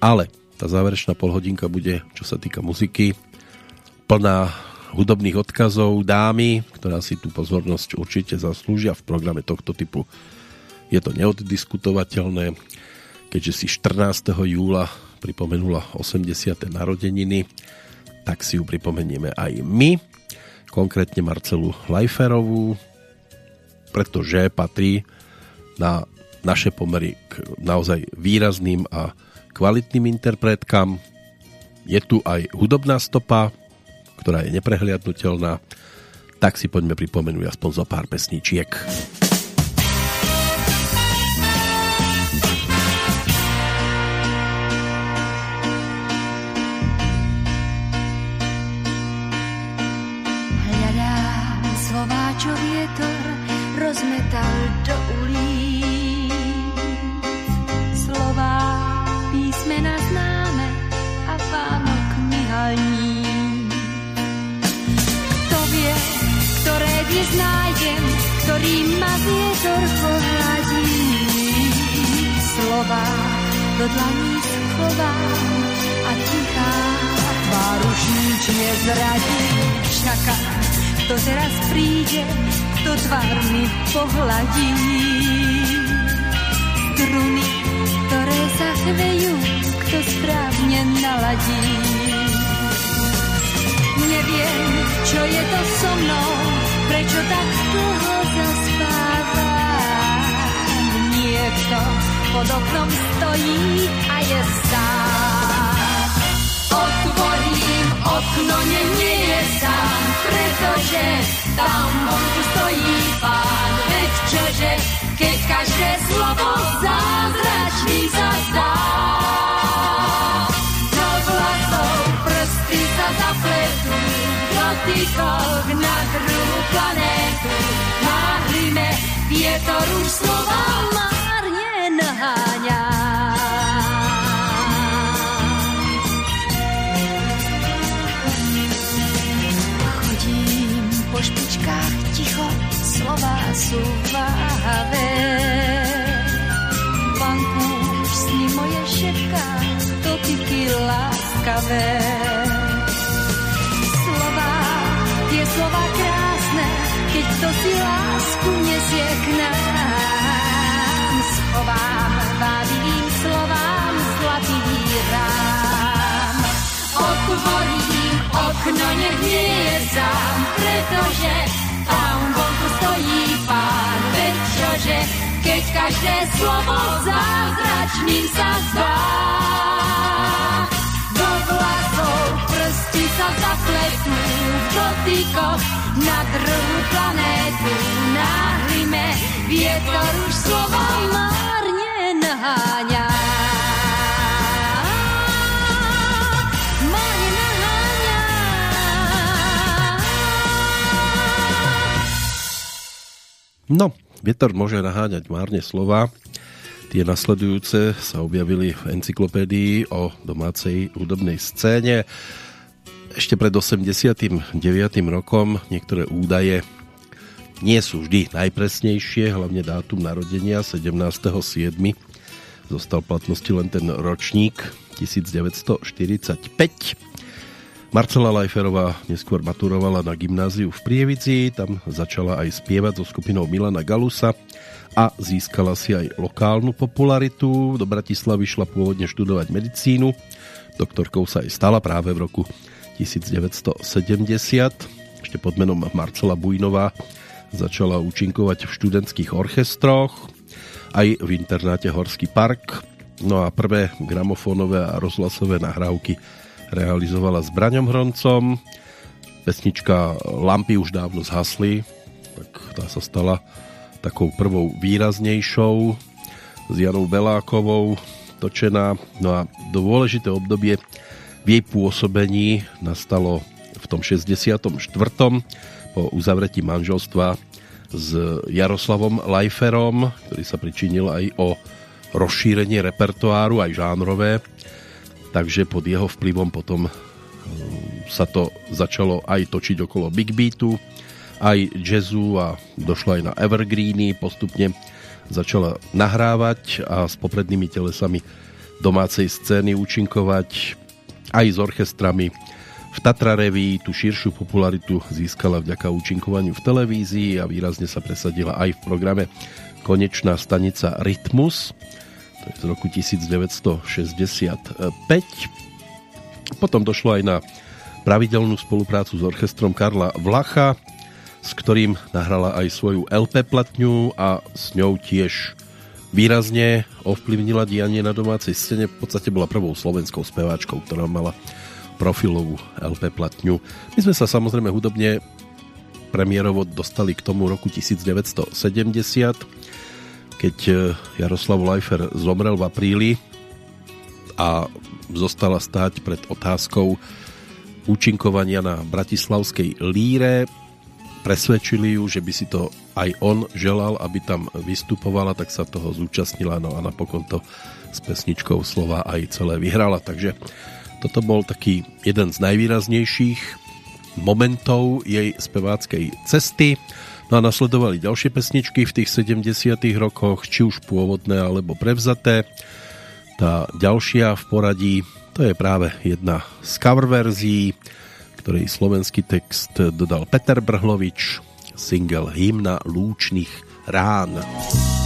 ale tá záverečná polhodinka bude, čo sa týka muziky, plná hudobných odkazov dámy, ktorá si tú pozornosť určite zaslúžia v programe tohto typu. Je to neoddiskutovateľné, keďže si 14. júla pripomenula 80. narodeniny, tak si ju pripomenieme aj my, konkrétne Marcelu Lajferovú, pretože patrí na naše pomery k naozaj výrazným a kvalitným interpretkám. Je tu aj hudobná stopa, ktorá je neprehliadnutelná, tak si poďme pripomenúť aspoň zo pár pesničiek. Vietor pohľadí. Slová do dlaní schovám a tichá tvár už nič nezradí. Čaká, kto teraz príde, kto tvár mi pohľadí. Struny, ktoré sa chvejú, kto správne naladí. Neviem, čo je to so mnou, prečo tak dlho zaspávam. Niekto pod oknom stojí a je sám. Otvorím okno, nie, nie je sám, pretože tam vonku stojí pán. Veď čože, keď každé slovo zázračný sa zdá. Do vlasov prsty sa zapletú, dotykoch na druhú planétu. Náhlime vietor už slova naháňa. Chodím po špičkách ticho, slova sú váhavé. Vankúš sny moje šepká, dotyky láskavé. Slova, tie slova krásne, keď to si lásku nesie k nám. Schovám vábivým slovám zlatý rám. Otvorím okno, nech nie je sám, pretože tam vonku stojí pán. Veď čože, keď každé slovo zázračným sa zdá. Do vlasov prsty sa zapletú v dotykoch na druhú planétu. Náhlime Vietor už slova márne No, vietor môže naháňať márne slova. Tie nasledujúce sa objavili v encyklopédii o domácej hudobnej scéne. Ešte pred 89. rokom niektoré údaje nie sú vždy najpresnejšie, hlavne dátum narodenia 17.7. Zostal platnosti len ten ročník 1945. Marcela Lajferová neskôr maturovala na gymnáziu v Prievici, tam začala aj spievať so skupinou Milana Galusa a získala si aj lokálnu popularitu. Do Bratislavy šla pôvodne študovať medicínu, doktorkou sa aj stala práve v roku 1970. Ešte pod menom Marcela Bujnová začala účinkovať v študentských orchestroch, aj v internáte Horský park. No a prvé gramofónové a rozhlasové nahrávky realizovala s Braňom Hroncom. Pesnička Lampy už dávno zhasli, tak tá sa stala takou prvou výraznejšou s Janou Belákovou točená. No a dôležité obdobie v jej pôsobení nastalo v tom 64. po uzavretí manželstva s Jaroslavom Lajferom, ktorý sa pričinil aj o rozšírenie repertoáru, aj žánrové takže pod jeho vplyvom potom eh, sa to začalo aj točiť okolo Big Beatu, aj jazzu a došlo aj na evergreeny, postupne začala nahrávať a s poprednými telesami domácej scény účinkovať aj s orchestrami. V Tatra Reví tú širšiu popularitu získala vďaka účinkovaniu v televízii a výrazne sa presadila aj v programe Konečná stanica Rytmus to je z roku 1965. Potom došlo aj na pravidelnú spoluprácu s orchestrom Karla Vlacha, s ktorým nahrala aj svoju LP platňu a s ňou tiež výrazne ovplyvnila dianie na domácej scéne. V podstate bola prvou slovenskou speváčkou, ktorá mala profilovú LP platňu. My sme sa samozrejme hudobne premiérovo dostali k tomu roku 1970 keď e, Jaroslav Leifer zomrel v apríli a zostala stáť pred otázkou účinkovania na Bratislavskej líre. Presvedčili ju, že by si to aj on želal, aby tam vystupovala, tak sa toho zúčastnila, no a napokon to s pesničkou slova aj celé vyhrala. Takže toto bol taký jeden z najvýraznejších momentov jej speváckej cesty. No a nasledovali ďalšie pesničky v tých 70 rokoch, či už pôvodné alebo prevzaté. Tá ďalšia v poradí, to je práve jedna z cover verzií, ktorej slovenský text dodal Peter Brhlovič, single Hymna lúčných rán. teda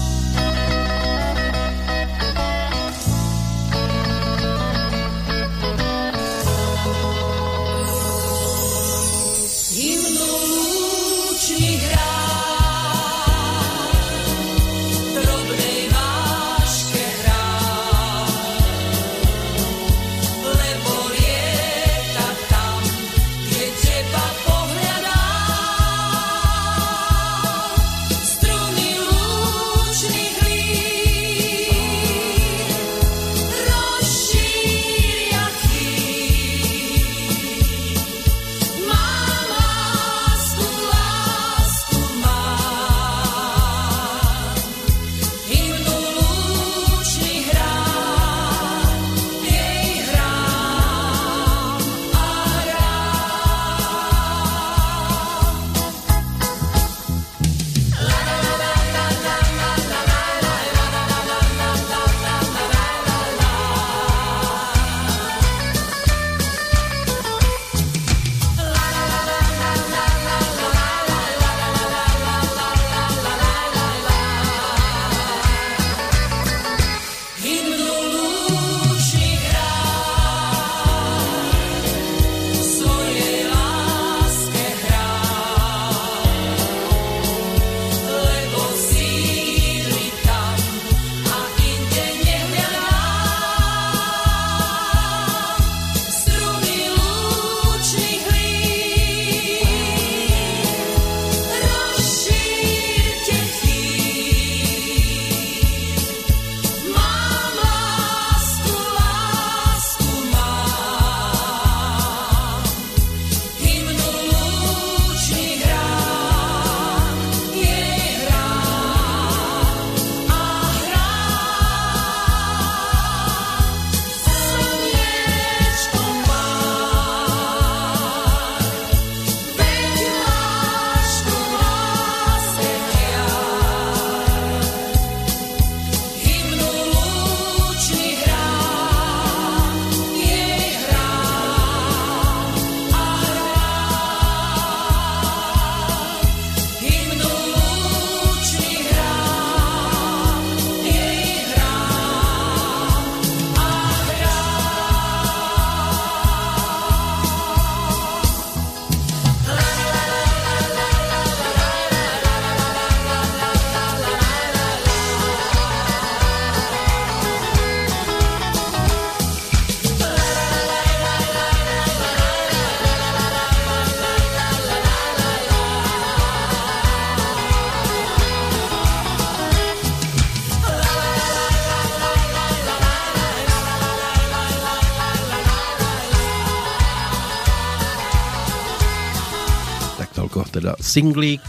singlík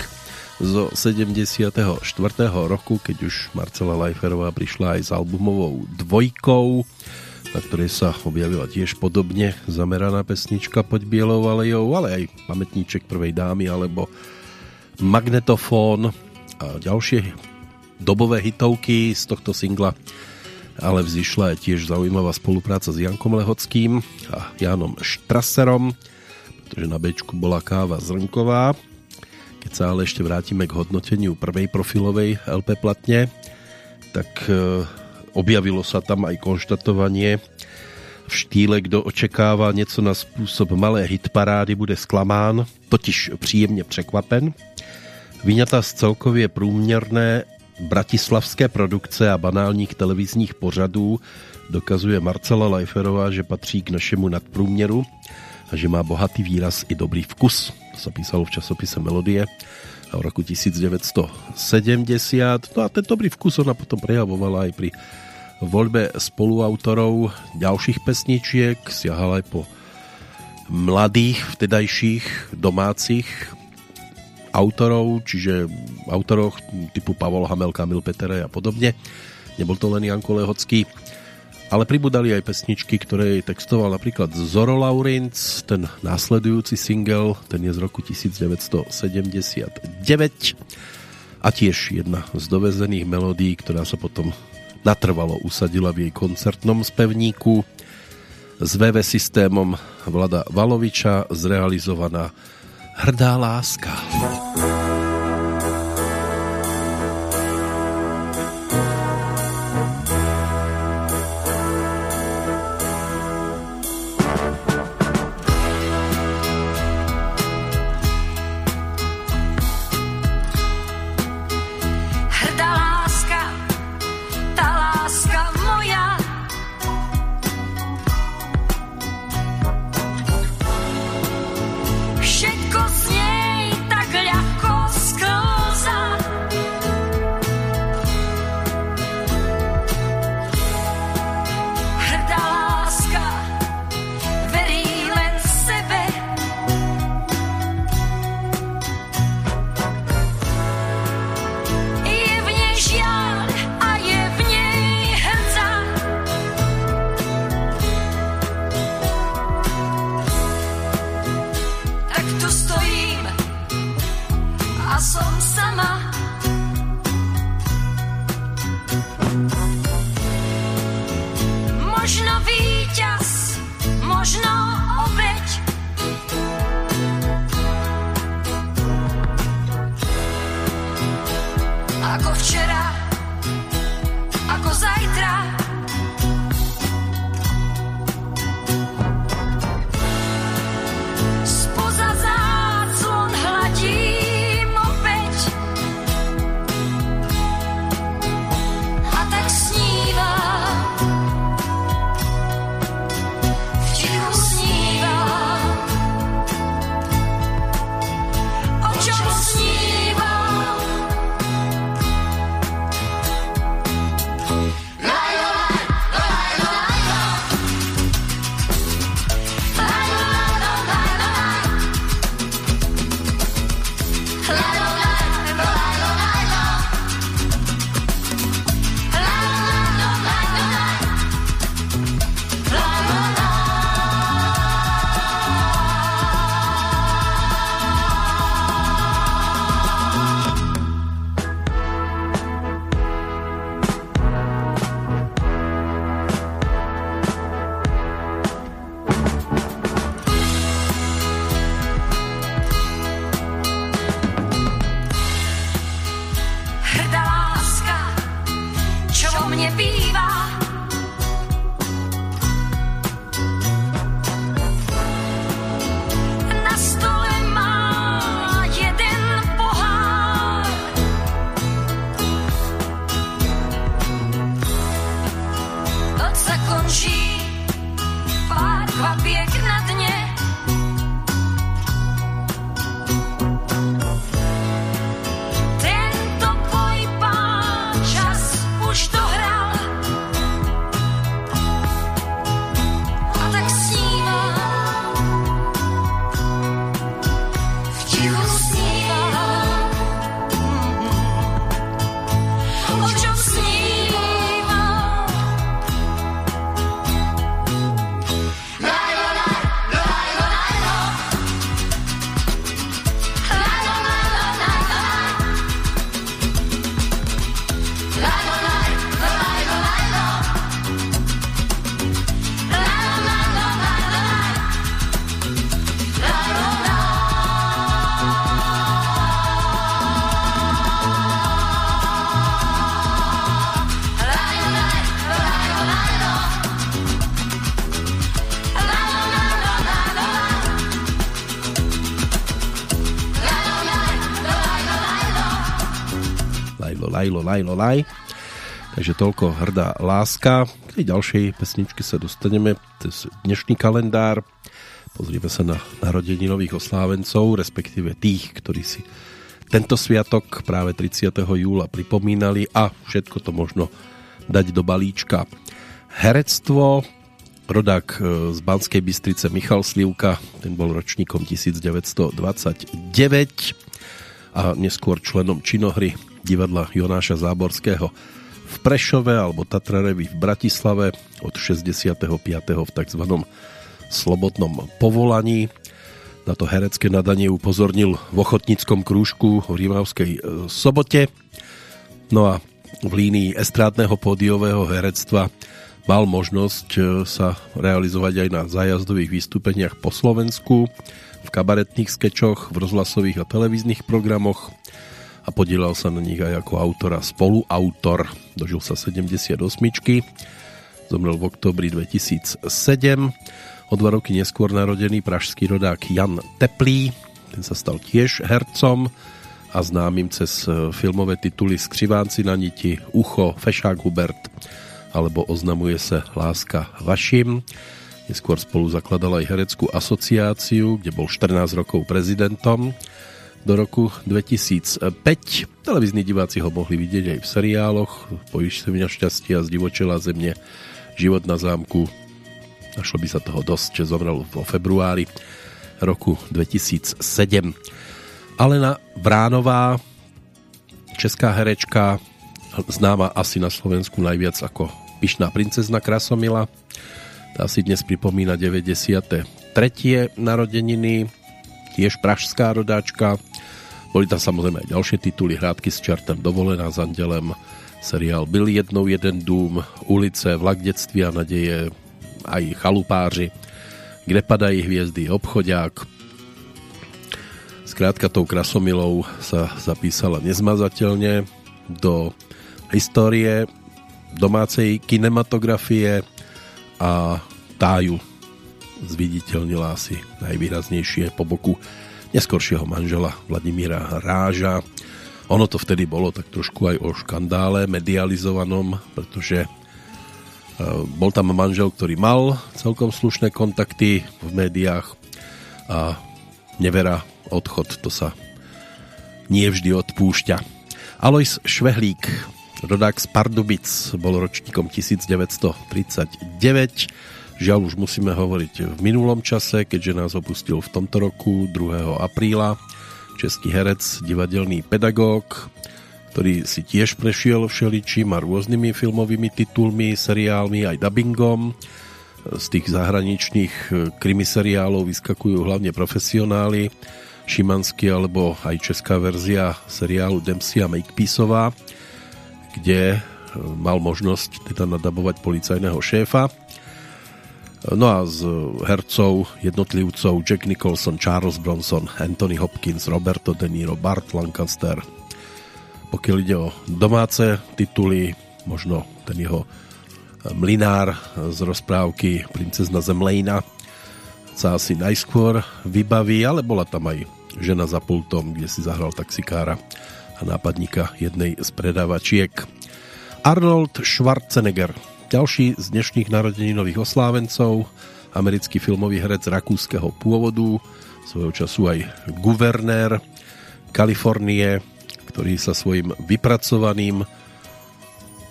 zo 74. roku, keď už Marcela Lajferová prišla aj s albumovou dvojkou, na ktorej sa objavila tiež podobne zameraná pesnička pod Bielou alejou, ale aj pamätníček prvej dámy alebo magnetofón a ďalšie dobové hitovky z tohto singla ale vzýšla aj tiež zaujímavá spolupráca s Jankom Lehockým a Jánom Štraserom, pretože na Bčku bola káva zrnková. Sa ale ešte vrátime k hodnoteniu prvej profilovej LP platne, tak e, objavilo sa tam aj konštatovanie v štýle, kdo očekáva něco na způsob malé hitparády, bude sklamán, totiž příjemně překvapen. Vyňata z celkově průměrné bratislavské produkce a banálních televizních pořadů dokazuje Marcela Lajferová, že patří k našemu nadprůměru a že má bohatý výraz i dobrý vkus. Sa písalo v časopise Melodie v roku 1970. No a ten dobrý vkus ona potom prejavovala aj pri voľbe spoluautorov ďalších pesničiek, siahal aj po mladých, vtedajších domácich autorov, čiže autoroch typu Pavol Hamel, Kamil Petere a podobne. Nebol to len Janko Lehocký, ale pribudali aj pesničky, ktoré textoval napríklad Zoro Laurinc, ten následujúci single, ten je z roku 1979 a tiež jedna z dovezených melódií, ktorá sa potom natrvalo usadila v jej koncertnom spevníku s VV systémom Vlada Valoviča zrealizovaná Hrdá láska. Ticho sníva Lajlo, Lajlo, Laj. Takže toľko hrdá láska. K tej ďalšej pesničky sa dostaneme cez dnešný kalendár. Pozrieme sa na narodení nových oslávencov, respektíve tých, ktorí si tento sviatok práve 30. júla pripomínali a všetko to možno dať do balíčka. Herectvo, rodák e, z Banskej Bystrice Michal Slivka, ten bol ročníkom 1929 a neskôr členom činohry divadla Jonáša Záborského v Prešove alebo Tatrarevi v Bratislave od 65. v tzv. slobodnom povolaní. Na to herecké nadanie upozornil v ochotníckom krúžku v Rímavskej e, sobote. No a v línii estrádneho pódiového herectva mal možnosť e, sa realizovať aj na zájazdových vystúpeniach po Slovensku, v kabaretných skečoch, v rozhlasových a televíznych programoch a podielal sa na nich aj ako autor a spoluautor. Dožil sa 78. Zomrel v oktobri 2007 O dva roky neskôr narodený pražský rodák Jan Teplý, ten sa stal tiež hercom a známym cez e, filmové tituly Skřivánci na niti, Ucho, Fešák Hubert alebo Oznamuje sa Láska vašim. Neskôr spolu zakladal aj hereckú asociáciu, kde bol 14 rokov prezidentom. Do roku 2005 televízni diváci ho mohli vidieť aj v seriáloch Pojišťovňa šťastia z divočela zemne, Život na zámku, Našlo by sa toho dosť, že zomrel vo februári roku 2007. Alena Bránová, česká herečka, známa asi na Slovensku najviac ako Pyšná princezna Krasomila. Tá si dnes pripomína 93. narodeniny, tiež pražská rodáčka. Boli tam samozrejme aj ďalšie tituly, Hrádky s čertem, Dovolená s andelem, seriál Byl jednou jeden dům, Ulice, Vlak detství a nadeje, aj chalupáři, kde padají hviezdy, obchodiák. Skrátka tou krasomilou sa zapísala nezmazateľne do histórie domácej kinematografie a táju zviditeľnila asi najvýraznejšie po boku neskoršieho manžela Vladimíra Ráža. Ono to vtedy bolo tak trošku aj o škandále medializovanom, pretože Eh, bol tam manžel, ktorý mal celkom slušné kontakty v médiách a nevera, odchod, to sa nie vždy odpúšťa. Alois Švehlík, rodák z Pardubic, bol ročníkom 1939. Žiaľ, už musíme hovoriť v minulom čase, keďže nás opustil v tomto roku 2. apríla. Český herec, divadelný pedagóg, ktorý si tiež prešiel všeličím a rôznymi filmovými titulmi, seriálmi aj dubbingom. Z tých zahraničných krimiseriálov vyskakujú hlavne profesionáli, Šimanský alebo aj česká verzia seriálu Dempsey a Makepeaceová, kde e, mal možnosť teda nadabovať policajného šéfa. No a z hercov, jednotlivcov Jack Nicholson, Charles Bronson, Anthony Hopkins, Roberto De Niro, Bart Lancaster, pokiaľ ide o domáce tituly, možno ten jeho eh, mlinár z rozprávky Princezna Zemlejna sa asi najskôr vybaví, ale bola tam aj žena za pultom, kde si zahral taxikára a nápadníka jednej z predávačiek. Arnold Schwarzenegger, ďalší z dnešných narodeninových oslávencov, americký filmový herec rakúskeho pôvodu, svojho času aj guvernér Kalifornie, ktorý sa svojim vypracovaným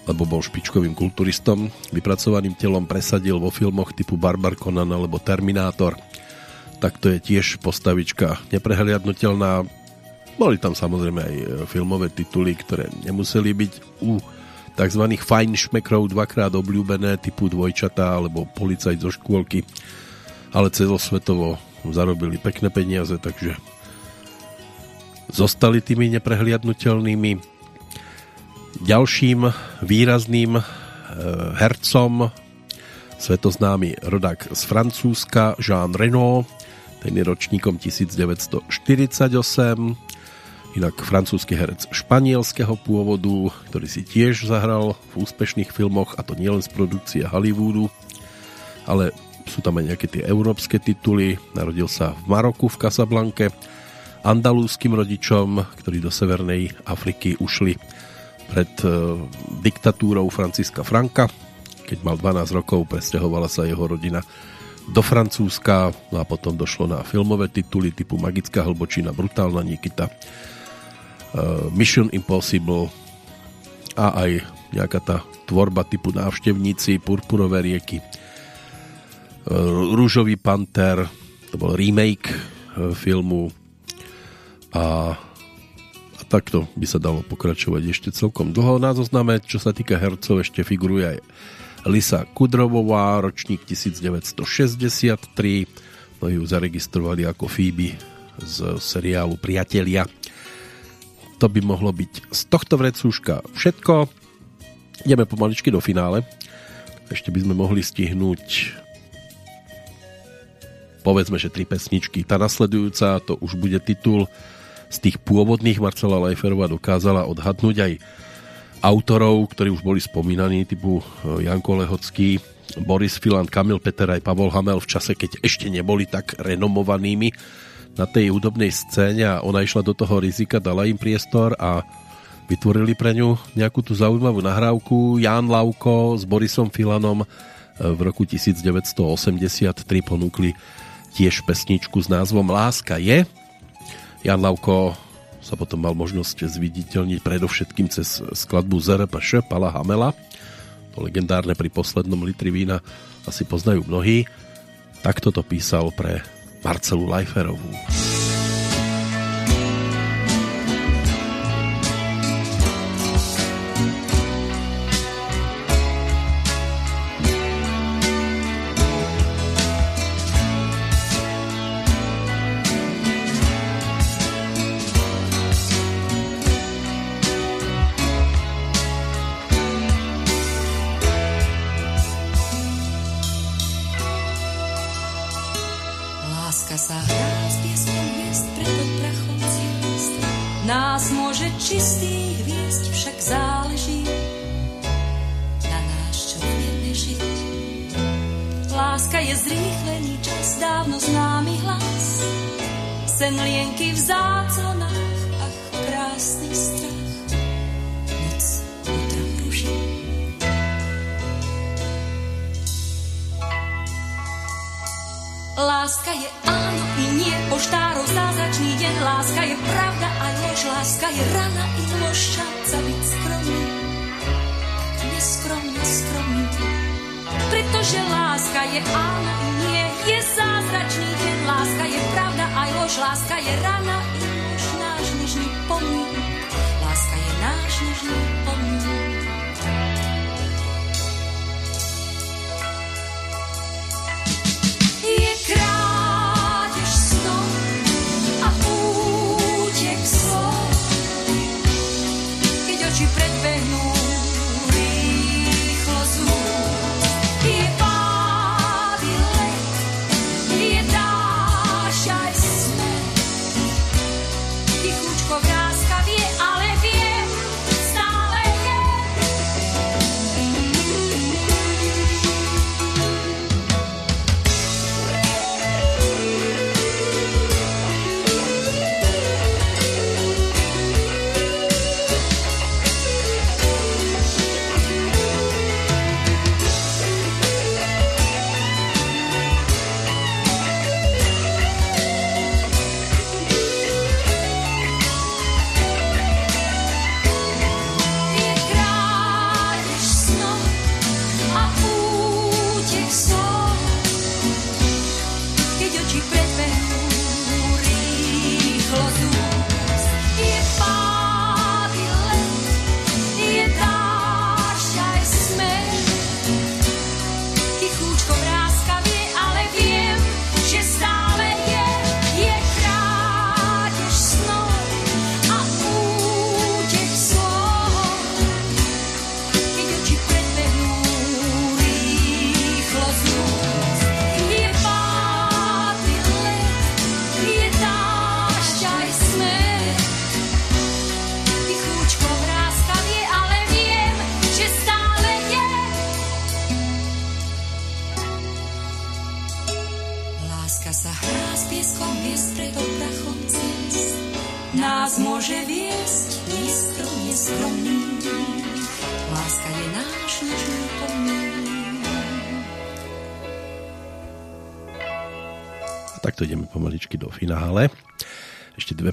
lebo bol špičkovým kulturistom, vypracovaným telom presadil vo filmoch typu Barbar Conan alebo Terminátor. Tak to je tiež postavička neprehliadnutelná. Boli tam samozrejme aj filmové tituly, ktoré nemuseli byť u tzv. fajn šmekrov dvakrát obľúbené typu Dvojčatá alebo Policajt zo škôlky, ale celosvetovo zarobili pekné peniaze, takže zostali tými neprehliadnutelnými. Ďalším výrazným e, hercom svetoznámy rodák z Francúzska Jean Reno, ten je ročníkom 1948, inak francúzsky herec španielského pôvodu, ktorý si tiež zahral v úspešných filmoch, a to nielen z produkcie Hollywoodu, ale sú tam aj nejaké tie európske tituly. Narodil sa v Maroku, v Casablanke, andalúským rodičom, ktorí do Severnej Afriky ušli pred e, diktatúrou Franciska Franka. Keď mal 12 rokov, presťahovala sa jeho rodina do Francúzska no a potom došlo na filmové tituly typu Magická hlbočina, Brutálna Nikita, Mission Impossible a aj nejaká tá tvorba typu Návštevníci, Purpurové rieky, e, Rúžový panter, to bol remake filmu a takto by sa dalo pokračovať ešte celkom dlho. Na zozname, čo sa týka hercov, ešte figuruje aj Lisa Kudrovová, ročník 1963. No ju zaregistrovali ako Phoebe z seriálu Priatelia. To by mohlo byť z tohto vrecúška všetko. Ideme pomaličky do finále. Ešte by sme mohli stihnúť povedzme, že tri pesničky. Tá nasledujúca, to už bude titul z tých pôvodných Marcela Leiferova dokázala odhadnúť aj autorov, ktorí už boli spomínaní, typu e, Janko Lehocký, Boris Filan, Kamil Peter aj Pavol Hamel v čase, keď ešte neboli tak renomovanými na tej hudobnej scéne a ona išla do toho rizika, dala im priestor a vytvorili pre ňu nejakú tú zaujímavú nahrávku. Ján Lauko s Borisom Filanom e, v roku 1983 ponúkli tiež pesničku s názvom Láska je Jan Lavko sa potom mal možnosť zviditeľniť predovšetkým cez skladbu ZRPŠ Pala Hamela. To legendárne pri poslednom litri vína asi poznajú mnohí. Takto to písal pre Marcelu Leiferovú. sa hrá s pieskom hviezd, preto prachom ciest. Nás môže čistý hviezd, však záleží na náš čo vieme žiť. Láska je zrýchlený čas, dávno známy hlas. Sen lienky v záconách, ach, krásny strach. Noc utram ruží. Láska je poštárov zázračný deň Láska je pravda a lož, láska je rana i lož Šanca byť skromný, neskromne skromný Pretože láska je áno i nie, je zázračný deň Láska je pravda aj lož, láska je rana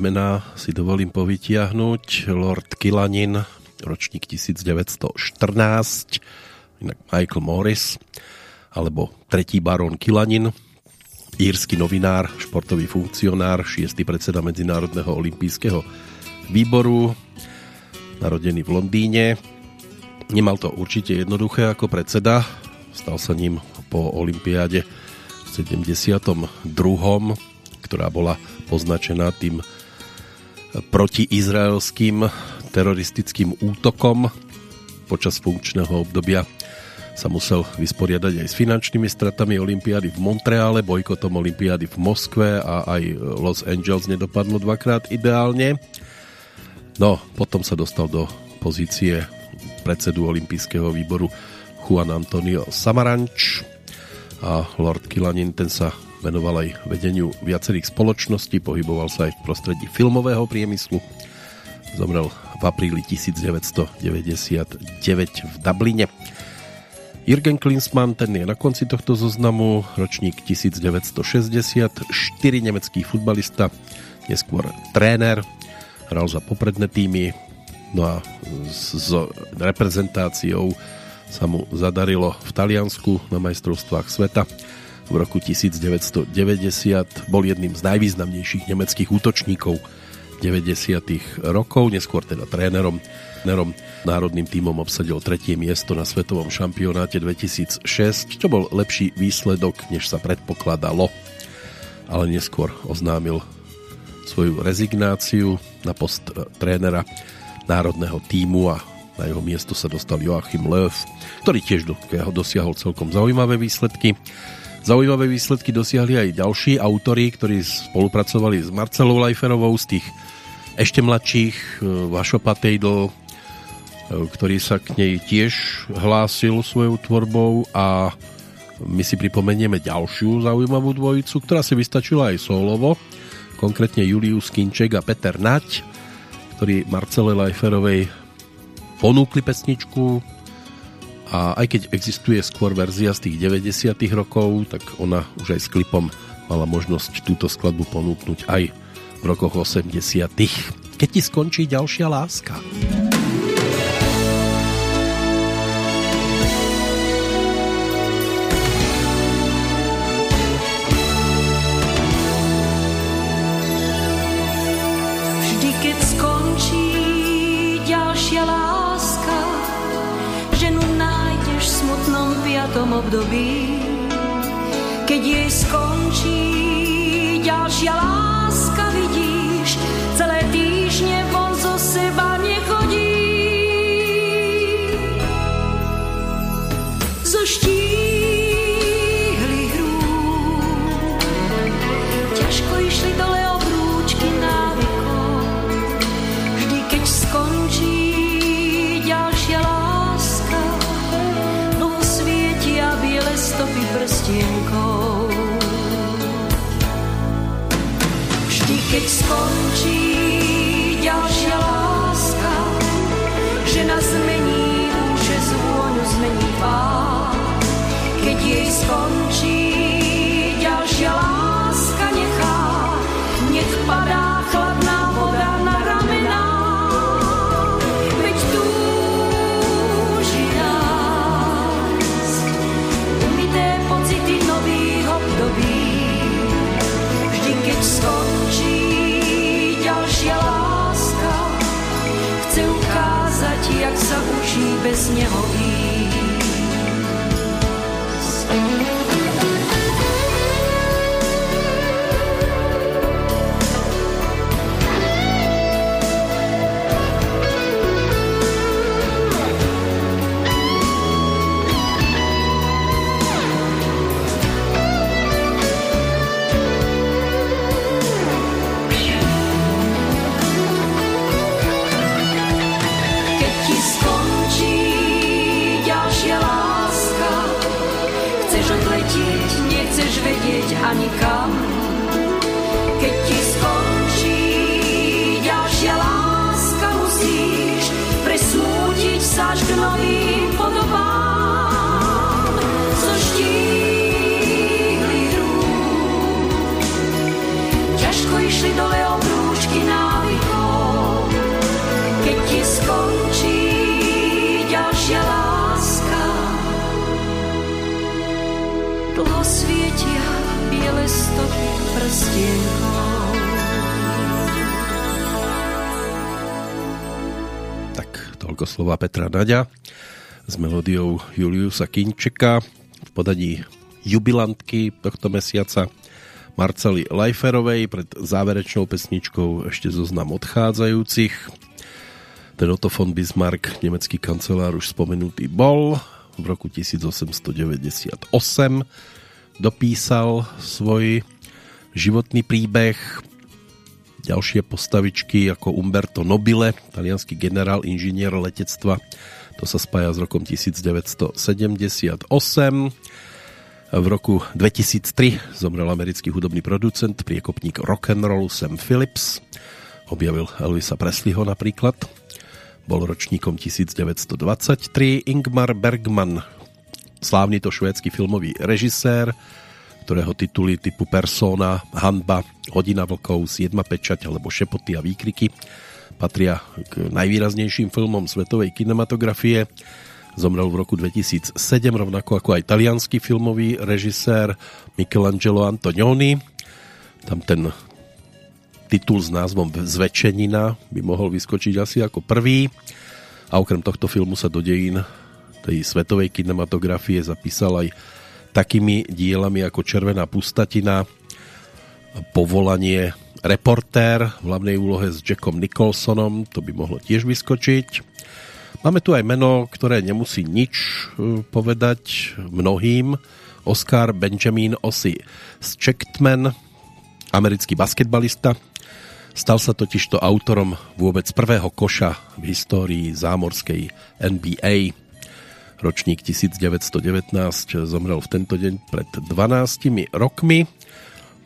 mená si dovolím povytiahnuť. Lord Kilanin, ročník 1914, inak Michael Morris, alebo tretí barón Kilanin, írsky novinár, športový funkcionár, šiestý predseda Medzinárodného olympijského výboru, narodený v Londýne. Nemal to určite jednoduché ako predseda, stal sa ním po olympiáde v 72 ktorá bola poznačená tým protiizraelským teroristickým útokom. Počas funkčného obdobia sa musel vysporiadať aj s finančnými stratami Olympiády v Montreale, bojkotom Olympiády v Moskve a aj Los Angeles nedopadlo dvakrát ideálne. No, potom sa dostal do pozície predsedu Olympijského výboru Juan Antonio Samaranč a Lord Kilanin ten sa venoval aj vedeniu viacerých spoločností, pohyboval sa aj v prostredí filmového priemyslu. Zomrel v apríli 1999 v Dubline. Jürgen Klinsmann, ten je na konci tohto zoznamu, ročník 1960, štyri nemecký futbalista, neskôr tréner, hral za popredné týmy, no a s reprezentáciou sa mu zadarilo v Taliansku na majstrovstvách sveta v roku 1990 bol jedným z najvýznamnejších nemeckých útočníkov 90. rokov, neskôr teda trénerom. trénerom národným tímom obsadil tretie miesto na svetovom šampionáte 2006, čo bol lepší výsledok, než sa predpokladalo. Ale neskôr oznámil svoju rezignáciu na post e, trénera národného týmu a na jeho miesto sa dostal Joachim Löw, ktorý tiež dosiahol celkom zaujímavé výsledky. Zaujímavé výsledky dosiahli aj ďalší autori, ktorí spolupracovali s Marcelou Leiferovou z tých ešte mladších, e, Vašo Patejdl, e, ktorý sa k nej tiež hlásil svojou tvorbou a my si pripomenieme ďalšiu zaujímavú dvojicu, ktorá si vystačila aj solovo, konkrétne Julius Kinček a Peter Nať, ktorí Marcele Leiferovej ponúkli pesničku, a aj keď existuje skôr verzia z tých 90 rokov, tak ona už aj s klipom mala možnosť túto skladbu ponúknuť aj v rokoch 80 Keď ti skončí ďalšia láska. Období, keď jej skončí ďalšia láska, prstienkov. Tak toľko slova Petra Naďa s melódiou Juliusa Kinčeka v podaní jubilantky tohto mesiaca Marceli Leiferovej pred záverečnou pesničkou ešte zoznam odchádzajúcich. Ten Otto von Bismarck, nemecký kancelár, už spomenutý bol. V roku 1898 dopísal svoj životný príbeh. Ďalšie postavičky ako Umberto Nobile, talianský generál, inžinier letectva, to sa spája s rokom 1978 v roku 2003 zomrel americký hudobný producent, priekopník rock'n'rollu Sam Phillips. Objavil Elvisa Presleyho napríklad. Bol ročníkom 1923. Ingmar Bergman, slávny to švédsky filmový režisér, ktorého tituly typu Persona, Hanba, Hodina vlkov, Siedma pečať alebo Šepoty a výkriky patria k najvýraznejším filmom svetovej kinematografie Zomrel v roku 2007, rovnako ako aj talianský filmový režisér Michelangelo Antonioni. Tam ten titul s názvom Zväčšenina by mohol vyskočiť asi ako prvý. A okrem tohto filmu sa do dejín tej svetovej kinematografie zapísal aj takými dielami ako Červená pustatina, Povolanie reportér v hlavnej úlohe s Jackom Nicholsonom, to by mohlo tiež vyskočiť. Máme tu aj meno, ktoré nemusí nič e, povedať mnohým. Oscar Benjamin Ossi Schechtman, americký basketbalista. Stal sa totižto autorom vôbec prvého koša v histórii zámorskej NBA. Ročník 1919 zomrel v tento deň pred 12 rokmi.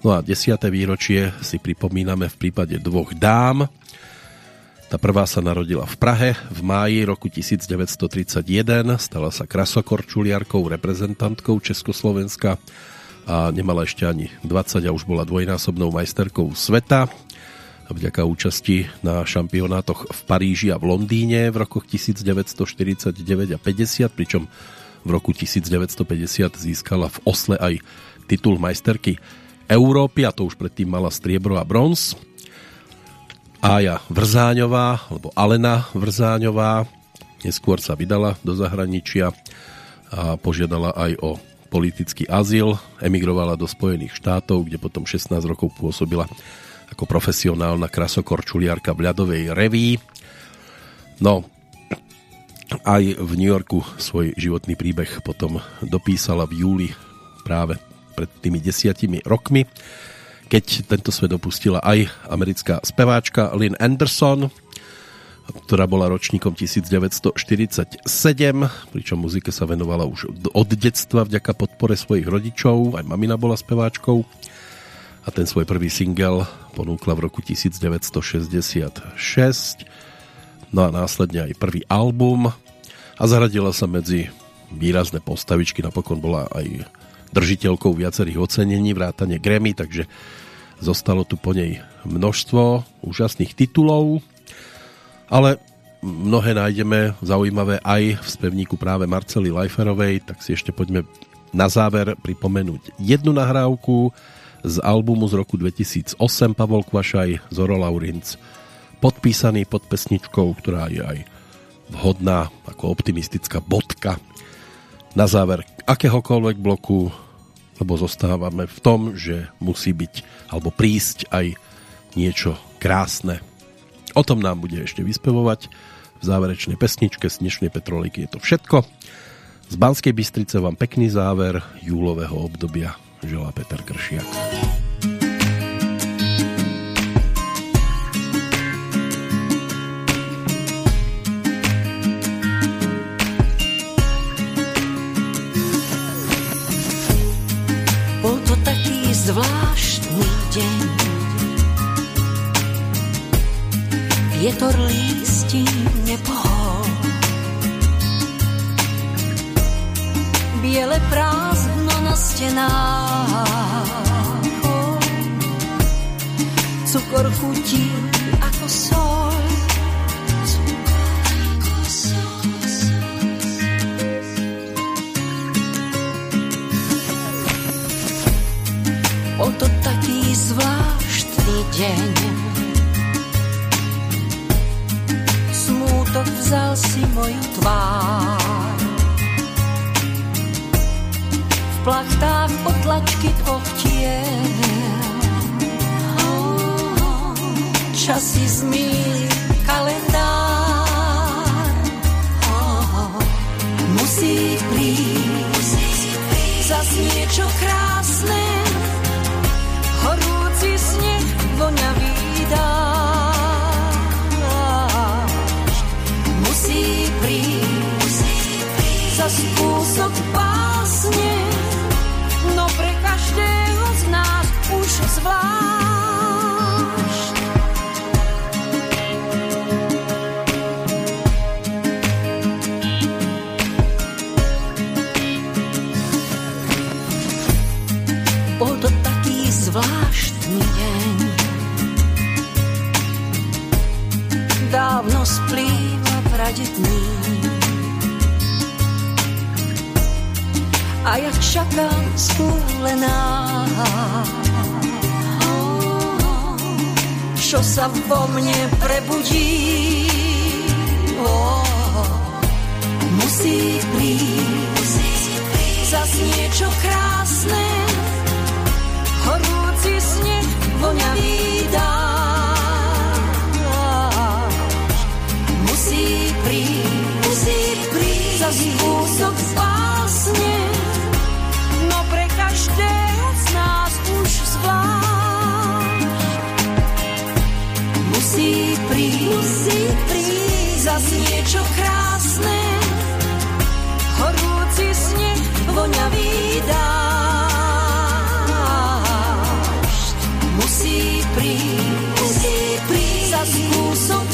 No a 10. výročie si pripomíname v prípade dvoch dám, tá prvá sa narodila v Prahe v máji roku 1931, stala sa krasokorčuliarkou, reprezentantkou Československa a nemala ešte ani 20 a už bola dvojnásobnou majsterkou sveta. Vďaka účasti na šampionátoch v Paríži a v Londýne v rokoch 1949 a 50, pričom v roku 1950 získala v Osle aj titul majsterky Európy a to už predtým mala striebro a bronz. Ája Vrzáňová, alebo Alena Vrzáňová, neskôr sa vydala do zahraničia a požiadala aj o politický azyl, emigrovala do Spojených štátov, kde potom 16 rokov pôsobila ako profesionálna krasokorčuliarka v ľadovej reví. No, aj v New Yorku svoj životný príbeh potom dopísala v júli práve pred tými desiatimi rokmi keď tento svet opustila aj americká speváčka Lynn Anderson, ktorá bola ročníkom 1947, pričom muzike sa venovala už od detstva vďaka podpore svojich rodičov, aj mamina bola speváčkou a ten svoj prvý single ponúkla v roku 1966 no a následne aj prvý album. A zaradila sa medzi výrazné postavičky, napokon bola aj držiteľkou viacerých ocenení, vrátane Grammy, takže zostalo tu po nej množstvo úžasných titulov, ale mnohé nájdeme zaujímavé aj v spevníku práve Marcely Leiferovej, tak si ešte poďme na záver pripomenúť jednu nahrávku z albumu z roku 2008 Pavol Kvašaj, Zoro Laurinc, podpísaný pod pesničkou, ktorá je aj vhodná ako optimistická bodka na záver akéhokoľvek bloku lebo zostávame v tom, že musí byť alebo prísť aj niečo krásne. O tom nám bude ešte vyspevovať v záverečnej pesničke z dnešnej Petroliky. Je to všetko. Z Banskej Bystrice vám pekný záver júlového obdobia želá Peter Kršiak. zvláštny deň. Vietor lístí nepohol. Biele prázdno stenách. Cukor chutí ako sol. Bol to taký zvláštny deň. Smútok vzal si moju tvár. Plachtách potlačky dvoch tiel. Časy zmýli kalendár. Musí prísť zas niečo krásne, horúci sneh, voňavý dážď. Musí prísť zas kúsok zvlášť. Bol to taký zvláštny deň. Dávno splýva pradetní. A jak čakám skúlená. Čo sa vo mne prebudí. Oh, musí prísť zas niečo krásne horúci sneh, voňavý dážď. Musí prísť, musí prísť za kúsok spásne, no pre každého príď, musí prísť zas niečo krásne. Horúci sneh, voňavý dážď. Musí prísť, musí prísť zas kúsok